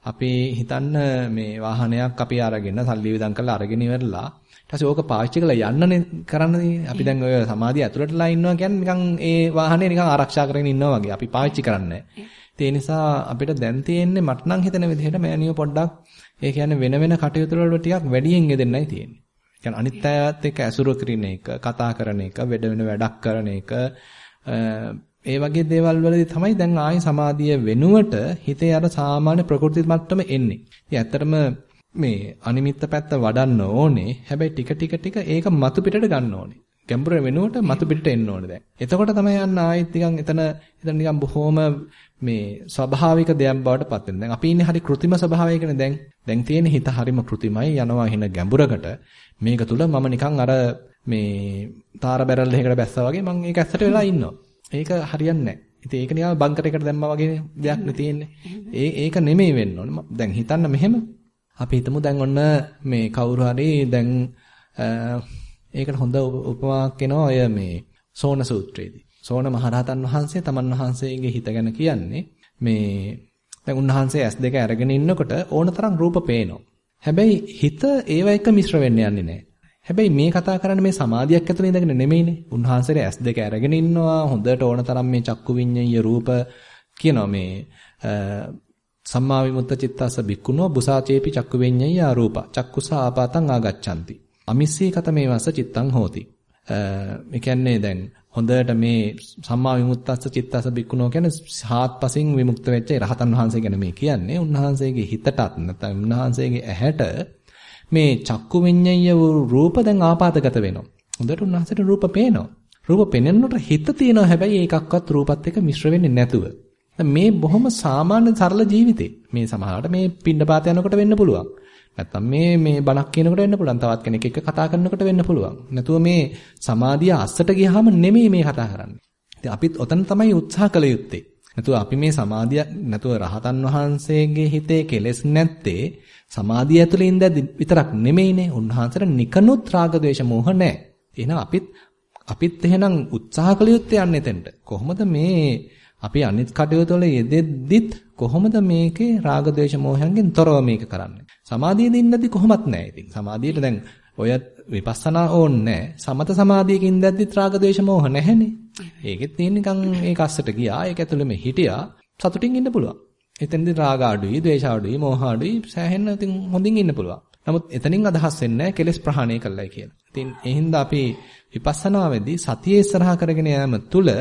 අපි හිතන්න මේ වාහනයක් අපි අරගෙන සල්ලි විදන් කරලා අරගෙන ඉවරලා ඊට ඕක පාවිච්චි කරලා යන්නනේ කරන්නේ. අපි දැන් ඔය සමාධිය ඇතුළටලා ඉන්නවා කියන්නේ නිකන් ඒ වාහනේ නිකන් ආරක්ෂා කරගෙන ඉන්නවා වගේ. අපි පාවිච්චි කරන්නේ ඒ නිසා අපිට දැන් තියෙන්නේ මට නම් හිතෙන විදිහට මෑනියෝ පොඩ්ඩක් ඒ කියන්නේ වෙන වෙන කටයුතු වල ටිකක් වැඩියෙන් යෙදෙන්නයි තියෙන්නේ. කියන්නේ අනිත් අයත් එක්ක ඇසුරු කිරීම එක, කතා කරන එක, වැඩ වෙන වැඩක් කරන එක ඒ වගේ දේවල් වලදී තමයි දැන් ආයි සමාධිය වෙනුවට හිතේ අර සාමාන්‍ය ප්‍රകൃති මට්ටම එන්නේ. ඉතින් ඇත්තටම මේ අනිමිත්ත පැත්ත වඩන්න ඕනේ. හැබැයි ටික ටික ටික ඒක මතු පිටට ගන්න ඕනේ. ගැඹුර වෙනුවට මතු පිටට එන්න ඕනේ දැන්. එතකොට තමයි යන්න ආයෙත් නිකන් එතන එතන නිකන් බොහොම මේ ස්වභාවික දෙයක් බවට පත් වෙනවා. දැන් අපි ඉන්නේ හරි કૃතිම ස්වභාවයකනේ දැන්. දැන් තියෙන හිත හරිම કૃතිමයි යනවා හින ගැඹුරකට. මේක තුල මම නිකන් අර මේ තාර බැරල් එකකට බැස්සා වගේ මම ඒක ඇස්සට වෙලා ඉන්නවා. ඒක හරියන්නේ නැහැ. ඉතින් ඒක නිකන් බංකර් එකට දැම්මා වගේ දෙයක් නේ තියෙන්නේ. ඒ ඒක නෙමෙයි වෙන්න ඕනේ. දැන් හිතන්න මෙහෙම අපි හිතමු දැන් ඔන්න මේ කවුරු හරි දැන් ඒකට හොඳ උපමාවක් එනවා ඔය මේ සෝන සූත්‍රයේදී. සෝන මහරහතන් වහන්සේ තමන් වහන්සේගේ හිත ගැන කියන්නේ මේ දැන් උන්වහන්සේ S2 අරගෙන ඉන්නකොට ඕන තරම් රූප පේනවා. හැබැයි හිත ඒව එක මිශ්‍ර වෙන්න යන්නේ නැහැ. හැබැයි මේ කතා කරන්නේ මේ සමාධියක් ඇතුළේ ඉඳගෙන නෙමෙයිනේ. උන්වහන්සේට S2 අරගෙන ඉන්නවා. හොඳට ඕන තරම් මේ චක්කු විඤ්ඤාය රූප කියනවා මේ සම්මා විමුක්ත චිත්තස්ස බික්කුණෝ බුසාචේපි චක්කු විඤ්ඤාය රූප. චක්කුසා ආපාතං ආගච්ඡanti. අමිස්සී කත මේවස්ස චිත්තං හෝති. ඒ කියන්නේ දැන් හොඳට මේ සම්මා විමුක්තස්ස චිත්තස්ස බික්කුණෝ කියන්නේ හාත්පසින් විමුක්ත වෙච්ච රහතන් වහන්සේ ගැන මේ කියන්නේ. උන්වහන්සේගේ හිතටත් නැත්නම් උන්වහන්සේගේ ඇහැට මේ චක්කු විඤ්ඤාය රූප දැන් ආපాతගත වෙනවා. හොඳට උන්වහන්සේට රූප පේනවා. රූප පෙනෙන්නට හිත තියෙනවා හැබැයි ඒකක්වත් රූපත් එක්ක මිශ්‍ර වෙන්නේ නැතුව. මේ බොහොම සාමාන්‍ය සරල ජීවිතේ. මේ සමහරවිට මේ පින්නපාත යනකොට වෙන්න පුළුවන්. නැත්තම් මේ මේ බණක් කියනකොට වෙන්න පුළුවන්. තවත් කෙනෙක් එක්ක කතා කරනකොට වෙන්න පුළුවන්. නැතුව මේ සමාධිය අස්සට ගියාම නෙමෙයි මේ කතා කරන්නේ. ඉතින් අපිත් ඔතන තමයි උත්සාහ කළ යුත්තේ. නැතුව අපි මේ සමාධිය නැතුව රහතන් වහන්සේගේ හිතේ කෙලෙස් නැත්තේ සමාධිය ඇතුලේ ඉඳද්දි විතරක් නෙමෙයිනේ. උන්වහන්සේට නිකනුත් රාග ద్వේෂ මෝහ නැහැ. එහෙනම් අපිත් අපිත් එහෙනම් උත්සාහ කළ යුත්තේ යන්න එතෙන්ට. කොහොමද මේ අපි අනිත් කටයුතු වල යෙදෙද්දිත් කොහොමද මේකේ රාග ద్వේෂ මෝහයන්ගෙන් තොරව මේක කරන්නේ? සමාධියේ ඉන්නදී කොහොමත් නැහැ ඉතින්. සමාධියට දැන් ඔය විපස්සනා ඕන්නේ සමත සමාධියකින් ඉඳද්දිත් රාග ద్వේෂ මෝහ නැහැනේ. ඒකෙත් තියෙන නිකන් ඒ කස්සට ගියා. ඒක ඇතුළෙම හිටියා. සතුටින් ඉන්න පුළුවන්. එතෙන්දී රාග අඩුයි, ద్వේෂ අඩුයි, මෝහ අඩුයි සෑහෙන ඉතින් හොඳින් ඉන්න පුළුවන්. නමුත් එතනින් අදහස් වෙන්නේ කෙලෙස් ප්‍රහාණය කළයි කියලා. ඉතින් එහෙනම් අපි විපස්සනාවේදී සතිය ඉස්සරහා කරගෙන යාම තුළ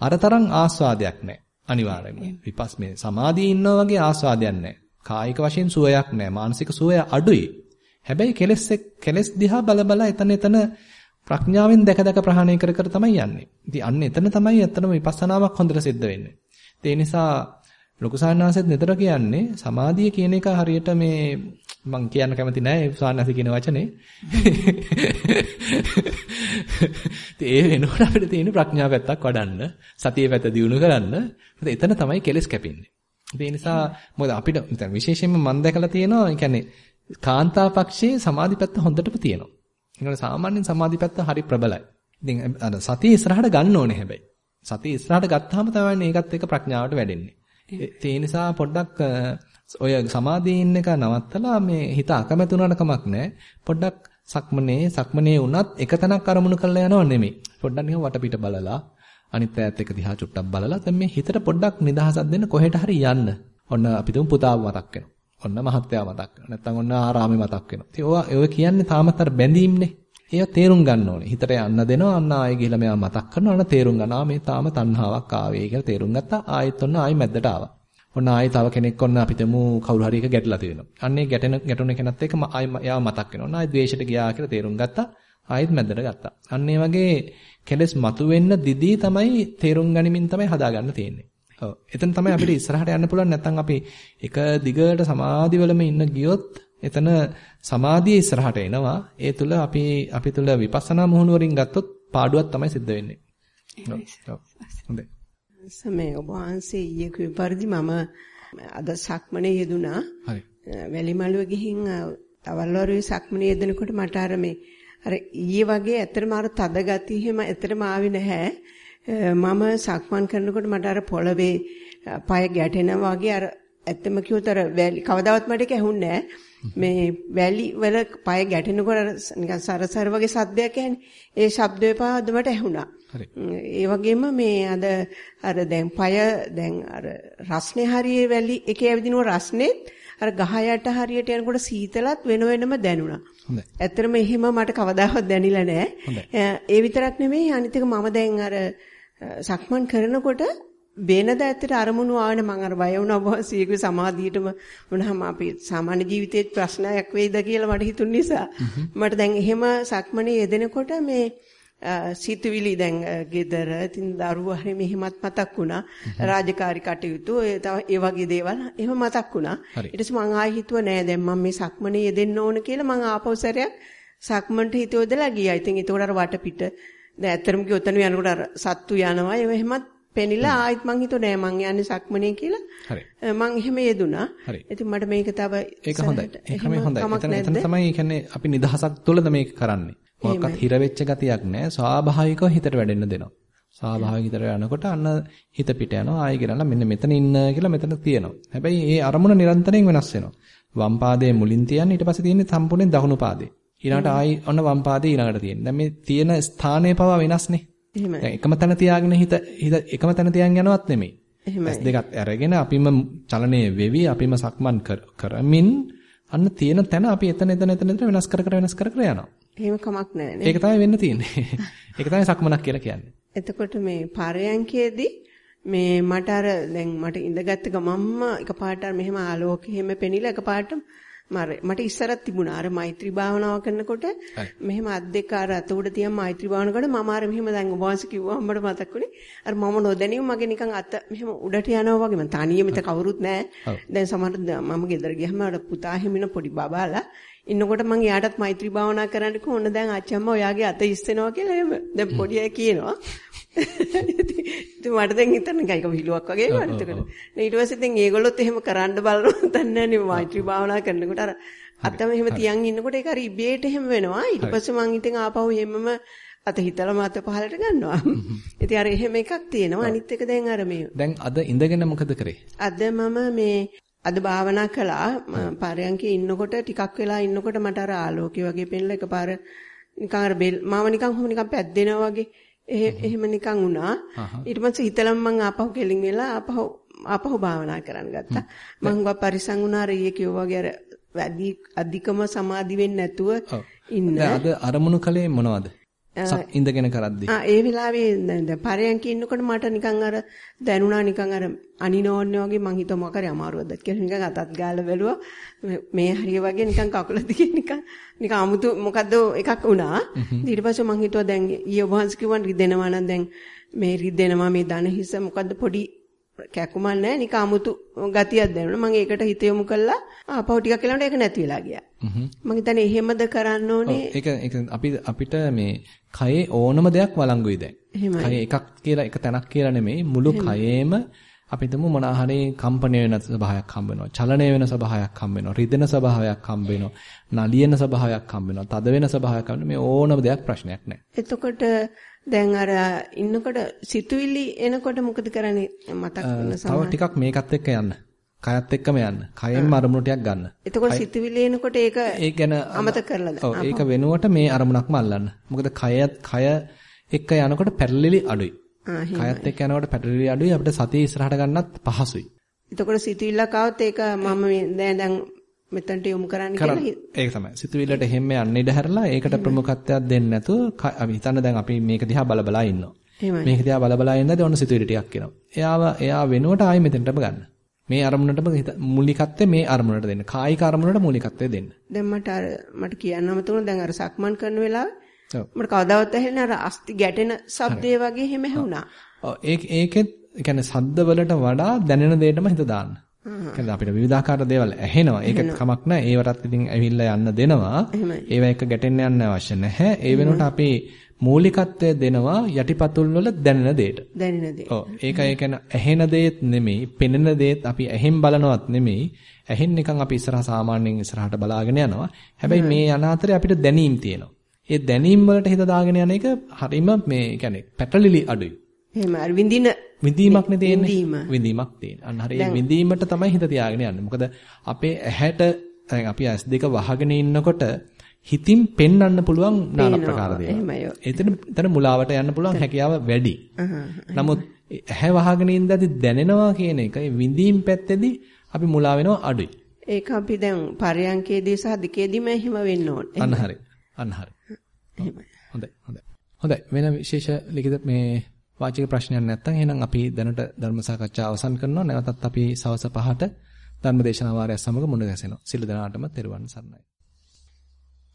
අරතරන් ආස්වාදයක් නැහැ. අනිවාර්යයෙන්ම. විපස් මේ සමාධියේ ඉන්නා වගේ ආස්වාදයක් නැහැ. කායික වශයෙන් සුවයක් නැහැ. මානසික සුවය අඩුයි. හැබැයි කෙලෙස් කෙලෙස් දිහා බල බල එතන එතන ප්‍රඥාවෙන් දැක දැක ප්‍රහාණය කර කර තමයි යන්නේ. ඉතින් අන්න එතන තමයි ඇත්තටම විපස්සනාවක් හොඳට සිද්ධ වෙන්නේ. ඒ නිසා ලොකු සාන්නාසෙත් නිතර කියන්නේ සමාධිය කියන එක හරියට මේ මම කියන්න කැමති නෑ ඒ සාන්නාසි කියන වචනේ. ඒ වෙනකොට අපිට තියෙන ප්‍රඥා පැත්තක් වඩන්න, සතිය පැත්ත දියුණු කරන්න. එතන තමයි කෙලස් කැපෙන්නේ. ඒ නිසා මොකද අපිට දැන් විශේෂයෙන්ම මම දැකලා තියෙනවා, ඒ කියන්නේ කාන්තා පක්ෂයේ සමාධි පැත්ත හොඳටම තියෙනවා. ඒකට සාමාන්‍යයෙන් සමාධි පැත්ත හරි ප්‍රබලයි. ඉතින් අර සතිය ඉස්සරහට ගන්න ඕනේ හැබැයි. සතිය ඉස්සරහට ගත්තාම තමයි ඒකත් එක්ක ප්‍රඥාවට වැඩෙන්නේ. ඒ නිසා පොඩ්ඩක් ඔය සමාධියේ ඉන්න එක නවත්තලා මේ හිත අකමැති වුණාට කමක් නැහැ. පොඩ්ඩක් සක්මනේ සක්මනේ වුණත් එක තැනක් අරමුණු කරලා යනව නෙමෙයි. පොඩ්ඩක් නිකන් වටපිට බලලා අනිත් ඈත් එක දිහා චුට්ටක් බලලා දැන් මේ හිතට පොඩ්ඩක් නිදහසක් දෙන්න කොහෙට හරි යන්න. ඔන්න අපි තුමු පුතාව මතක් වෙනවා. ඔන්න මහත්තයා මතක් වෙනවා. නැත්නම් ඔන්න ආරාමේ මතක් වෙනවා. ඉතින් ඔය ඔය කියන්නේ තාමත් අර බැඳීම්නේ. ඒව තේරුම් ගන්න ඕනේ. හිතට යන්න දෙනවා අන්න ආයෙ ගිහලා මෙයා මතක් කරනවා අන්න තේරුම් ගන්නවා මේ තාම තණ්හාවක් ආවේ කියලා තේරුම් ගත්තා. ආයෙත් ඔන්න ආයෙ මැද්දට ආවා. ඔන්න ආයෙ තව කෙනෙක් ඔන්න අපිටම කවුරු හරි එක ගැටලා තියෙනවා. අන්නේ ගැටෙන ගැටුණ කෙනත් එක්ක ආයෙ එයාව මතක් වෙනවා. ඔන්න ආයෙ ද්වේෂයට ගියා කියලා තේරුම් ගත්තා. ආයෙත් මැද්දට ගත්තා. අන්න ඒ වගේ කෙලස් මතුවෙන්න දිදී තමයි තේරුම් ගනිමින් තමයි හදාගන්න තියෙන්නේ. ඔව්. එතන තමයි අපිට ඉස්සරහට යන්න පුළුවන් නැත්නම් අපි එක දිගට සමාධිවලම ඉන්න ගියොත් එතන සමාධිය ඉස්සරහට එනවා. ඒ තුල අපි අපි තුල විපස්සනා මුහුණුවරින් ගත්තොත් පාඩුවක් තමයි සිද්ධ වෙන්නේ. හොඳයි. සමේ ඔබ වහන්සේ ඊයේ කිව්ව පරිදි මම අද සක්මනේ යෙදුනා. හරි. වැලිමලුව ගිහින් තවල් වරුවේ සක්මනේ යෙදෙනකොට මට අර මේ අර ඊයේ වගේ ඇත්තටම අර තද ගතිය එහෙම ඇත්තටම ආවේ නැහැ. මම සක්මන් කරනකොට මට අර පොළවේ පය ගැටෙනවා වගේ අර ඇත්තම කිව්වොත් අර කවදාවත් මට ඒක ඇහුන්නේ මේ වැලි වල පය ගැටෙනකොට නිකන් සරසර වගේ සද්දයක් ඇහෙන්නේ. ඒ ශබ්දේ පාද මට ඇහුණා. ඒ වගේම මේ අද අර දැන් පය දැන් අර රස්නේ හරියේ වැලි එකේ ඇවිදිනව රස්නේත් අර ගහ යට හරියට යනකොට සීතලත් වෙන වෙනම දැනුණා. හොඳයි. ඇත්තටම එහෙම මට කවදාවත් දැනිලා නැහැ. ඒ විතරක් නෙමෙයි අනිත් එක මම දැන් අර සක්මන් කරනකොට වෙනද ඇත්තට අරමුණු ආවන මම අර බය වුණා බොහොසීගේ සමාධියටම වුණාම අපි සාමාන්‍ය ජීවිතයේ ප්‍රශ්නයක් වෙයිද කියලා මට හිතුන නිසා. මට දැන් එහෙම සක්මනේ යෙදෙනකොට මේ සිතුවිලි දැන් ගෙදර ඉතින් දරුවා හැම මෙහෙමත් මතක් වුණා. රාජකාරී කටයුතු ඒ තව ඒ වගේ දේවල් එහෙම මතක් වුණා. ඊට පස්සේ මං ආයෙ හිතුවා නෑ දැන් මම මේ සක්මනේ යෙදෙන්න ඕන කියලා මං ආපහු සැරයක් සක්මන්ට හිතවදලා ගියා. ඉතින් ඒතකොට අර වටපිට දැන් ඇත්තටම කිව්වොත් ඔතන යනකොට අර සත්තු යනවා ඒ එහෙමත් පෙනිලා ආයෙත් මං හිතුවා නෑ මං යන්නේ සක්මනේ කියලා. හරි. මං එහෙම යෙදුනා. ඉතින් මට මේක තව ඒක හොඳයි. ඒකම හොඳයි. එතන එතන තමයි කියන්නේ අපි නිදහසක් තුළද මේක කරන්නේ. මොකක්වත් හිර වෙච්ච ගතියක් නෑ. ස්වාභාවිකව හිතට වැඩෙන්න දෙනවා. ස්වාභාවික හිතට යනකොට අන්න හිත පිට යනවා. ආයෙ ගිරලා මෙන්න මෙතන ඉන්න කියලා මෙතන තියෙනවා. හැබැයි ඒ අරමුණ නිරන්තරයෙන් වෙනස් වෙනවා. වම් පාදයේ මුලින් තියන්නේ ඊට පස්සේ තියෙන්නේ සම්පූර්ණයෙන් දකුණු පාදේ. ඊළඟට ආයි ඔන්න වම් පාදේ ඊළඟට තියෙන්නේ. දැන් මේ තියෙන ස්ථානයේ පවා වෙනස්නේ. එහෙමයි. දැන් එකම තැන තියාගෙන හිත හිත එකම තැන තියන් යනවත් නෙමෙයි. එහෙමයි. දෙකත් අරගෙන අපිම චලනයේ වෙවි අපිම සක්මන් කරමින් අන්න තියෙන තැන අපි එතන එතන එතන එතන වෙනස් කර කර වෙනස් කර කර යනවා. එහෙම කමක් නැහැ ඒක තමයි වෙන්න තියෙන්නේ. ඒක තමයි සක්මනක් කියලා කියන්නේ. එතකොට මේ පරයන්කේදී මේ මට අර දැන් මට ඉඳගත්ත ගමම්ම එකපාරට මෙහෙම ආලෝකෙ හැම පෙනිලා එකපාරට මට ඉස්සරත් තිබුණා. අර මෛත්‍රී භාවනාව කරනකොට මෙහෙම අත් දෙක අර අත උඩ තියන් මෛත්‍රී භාවනාව කරනකොට මම අර මෙහෙම දැන් ඔබ වහන්සේ කිව්වා මට මතක් වුණේ. අර මම නොදැනීම මගේ නිකන් අත මෙහෙම උඩට යනවා වගේ මම තනියම ඉත කවුරුත් නැහැ. දැන් සමහර මම ගෙදර ගියම අර පුතා හිමින පොඩි බබාලා ඉන්නකොට මම එයාටත් මෛත්‍රී භාවනා කරන්න කිව්වොත් දැන් අච්චම්ම ඔයාගේ අත ඉස්සෙනවා කියලා එහෙම දැන් පොඩි අය කියනවා ඉතින් මට දැන් හිතන්න ගයික විහිළුවක් වගේ වුණා එතකොට. ඊට පස්සේ දැන් ඒගොල්ලොත් එහෙම කරන්න බලනවා දන්නේ නැහැ මෛත්‍රී භාවනා කරනකොට අර අතම එහෙම තියන් ඉන්නකොට ඒක හරි ඉබේට එහෙම වෙනවා. ඊට පස්සේ මං ඉතින් ආපහු එහෙමම අත හිතලම අත පහලට ගන්නවා. ඉතින් අර එහෙම එකක් තියෙනවා. අනිත් එක දැන් අර මේ දැන් අද ඉඳගෙන මොකද කරේ? අද මම මේ අද භාවනා කළා. පරයන්කේ ඉන්නකොට ටිකක් වෙලා ඉන්නකොට මට අර ආලෝකය වගේ පෙන්ලා එකපාර නිකන් අර බෙල් මාව නිකන් කොහොම නිකන් පැද්දෙනවා වගේ එහෙම නිකන් වුණා. ඊට පස්සේ හිතලම මං ආපහු කෙලින් වෙලා ආපහු ආපහු භාවනා කරන්න ගත්තා. මං ගා පරිසං වුණා අර ඊයේ කිව්වා වගේ අර වැඩි අධිකම සමාධි වෙන්නේ නැතුව ඉන්න. අද අරමුණු කලේ මොනවද? ඉඳගෙන කරද්දි. ආ ඒ වෙලාවේ දැන් පරයන්ක ඉන්නකොට මට නිකන් අර දැනුණා නිකන් අර අනිනෝන්නේ වගේ මං හිතුවා මොකක් හරි අමාරුවක්ද කියලා නිකන් අතත් ගාලා බැලුවා. මේ හරිය වගේ නිකන් කකුල දිගේ නිකන් නිකන් අමුතු මොකද්ද එකක් වුණා. ඊට පස්සේ මං හිතුවා දැන් ඊයේ වහන්සේ කිව්වන් රිදෙනවා නම් දැන් මේ රිදෙනවා මේ දන හිස මොකද්ද පොඩි කැකුමක් නැහැ නිකන් අමුතු ගතියක් දැනුණා. මම ඒකට හිත යොමු කළා. ආපහු ටිකක් කියලාට ඒක නැති වෙලා ගියා. මම හිතන්නේ එහෙමද කරන්න ඕනේ. ඒක ඒක අපි අපිට මේ කයේ ඕනම දෙයක් වළංගුයි දැන්. කයේ එකක් කියලා එක තැනක් කියලා නෙමෙයි මුළු කයේම අපි හිතමු මොනවා හරි කම්පණය වෙන ස්වභාවයක් හම්බ වෙනවා. චලනය වෙන ස්වභාවයක් හම්බ වෙනවා. රිදෙන ස්වභාවයක් හම්බ වෙනවා. නලියන ස්වභාවයක් හම්බ වෙනවා. තද වෙන ස්වභාවයක් හම්බ මේ ඕනම දෙයක් ප්‍රශ්නයක් නැහැ. එතකොට දැන් අර ඉන්නකොට සිතුවිලි එනකොට මොකද කරන්නේ මතක් වෙන තව ටිකක් මේකත් එක්ක යන්න. කයත් එක්කම යන්න. කයෙන්ම අරමුණු ටිකක් ගන්න. එතකොට සිතුවිලි එනකොට ඒක ඒ ගැන අමතක කරලාද? ඔව් ඒක වෙනුවට මේ අරමුණක්ම අල්ලන්න. මොකද කයත් කය එක්ක යනකොට පැටලිලි අඩුයි. කයත් එක්ක යනකොට පැටලිලි අඩුයි අපිට සතිය ඉස්සරහට ගන්නත් පහසුයි. එතකොට සිතුවිල්ලක් ආවොත් ඒක මම දැන් දැන් මෙතනට යොමු කරන්න කියලා ඒක තමයි. සිතුවිල්ලට හැම යන්න ඉඩ හැරලා ඒකට ප්‍රමුඛත්වයක් දෙන්නේ නැතුව අපි හිතන්න දැන් අපි මේක දිහා බල බලා ඉන්නවා. මේක දිහා බල බලා ඉන්නද ඔන්න සිතුවිලි ටිකක් එනවා. එයාව එයා වෙනුවට ආයෙ මෙතනටම ගන්න. මේ අරමුණටම මූලිකත්වය මේ අරමුණට දෙන්න. කායික අරමුණට මූලිකත්වය දෙන්න. දැන් මට අර මට කියන්නම තුන දැන් අර සක්මන් කරන වෙලාවේ මට කවදාවත් ඇහෙන්නේ අර අස්ති ගැටෙන ශබ්දේ වගේ හැම ඇහුණා. ඔව් ඒක ඒකෙත් කියන්නේ සද්ද වලට වඩා දැනෙන දෙයටම හිත දාන්න. කියන්නේ අපිට විවිධාකාර දේවල් ඇහෙනවා. ඒකත් කමක් නැහැ. ඒවටත් ඉතින් ඇවිල්ලා යන්න දෙනවා. ඒවා එක ගැටෙන්න යන්න අවශ්‍ය නැහැ. ඒ වෙනුවට අපි මූලිකත්වය දෙනවා යටිපතුල් වල දැනෙන දෙයට. දැනෙන දේ. ඔව්. ඒක ඒ කියන්නේ ඇහෙන දේත් නෙමෙයි, පෙනෙන දේත් අපි ඇහෙන් බලනවත් නෙමෙයි. ඇහෙන් නිකන් අපි ඉස්සරහා සාමාන්‍යයෙන් ඉස්සරහට බලාගෙන යනවා. හැබැයි මේ යන අතරේ අපිට දැනීම් තියෙනවා. ඒ දැනීම් වලට හිත දාගෙන යන එක හරීම මේ කියන්නේ පැටලිලි අඩුයි. එහෙම අර විඳින විඳීමක් නේ තියෙන්නේ. විඳීමක් තියෙන. අන්න හරිය විඳීමට තමයි හිත තියාගෙන යන්නේ. මොකද අපේ ඇහැට දැන් අපි S2 වහගෙන ඉන්නකොට හිතින් පෙන්වන්න පුළුවන් নানা ප්‍රකාර දේවල්. එතන එතන මුලාවට යන්න පුළුවන් හැකියාව වැඩි. නමුත් ඇහැ වහගෙන ඉඳද්දි දැනෙනවා කියන එක විඳීම් පැත්තේදී අපි මුලා වෙනවා අඩුයි. ඒක අපි දැන් පරයන්කේදී සහ දිකේදීම එහෙම වෙන්න ඕනේ. අන්න හරි. අන්න හරි. හොඳයි හොඳයි. හොඳයි වෙන විශේෂ ලිඛිත මේ වාචික ප්‍රශ්නයක් නැත්නම් එහෙනම් අපි දැනට ධර්ම සාකච්ඡාව අවසන් කරනවා. නැවතත් අපි සවස් 5ට ධර්ම දේශනා වාරය සමග මුණ ගැසෙනවා. සියලු දෙනාටම තෙරුවන් සරණයි.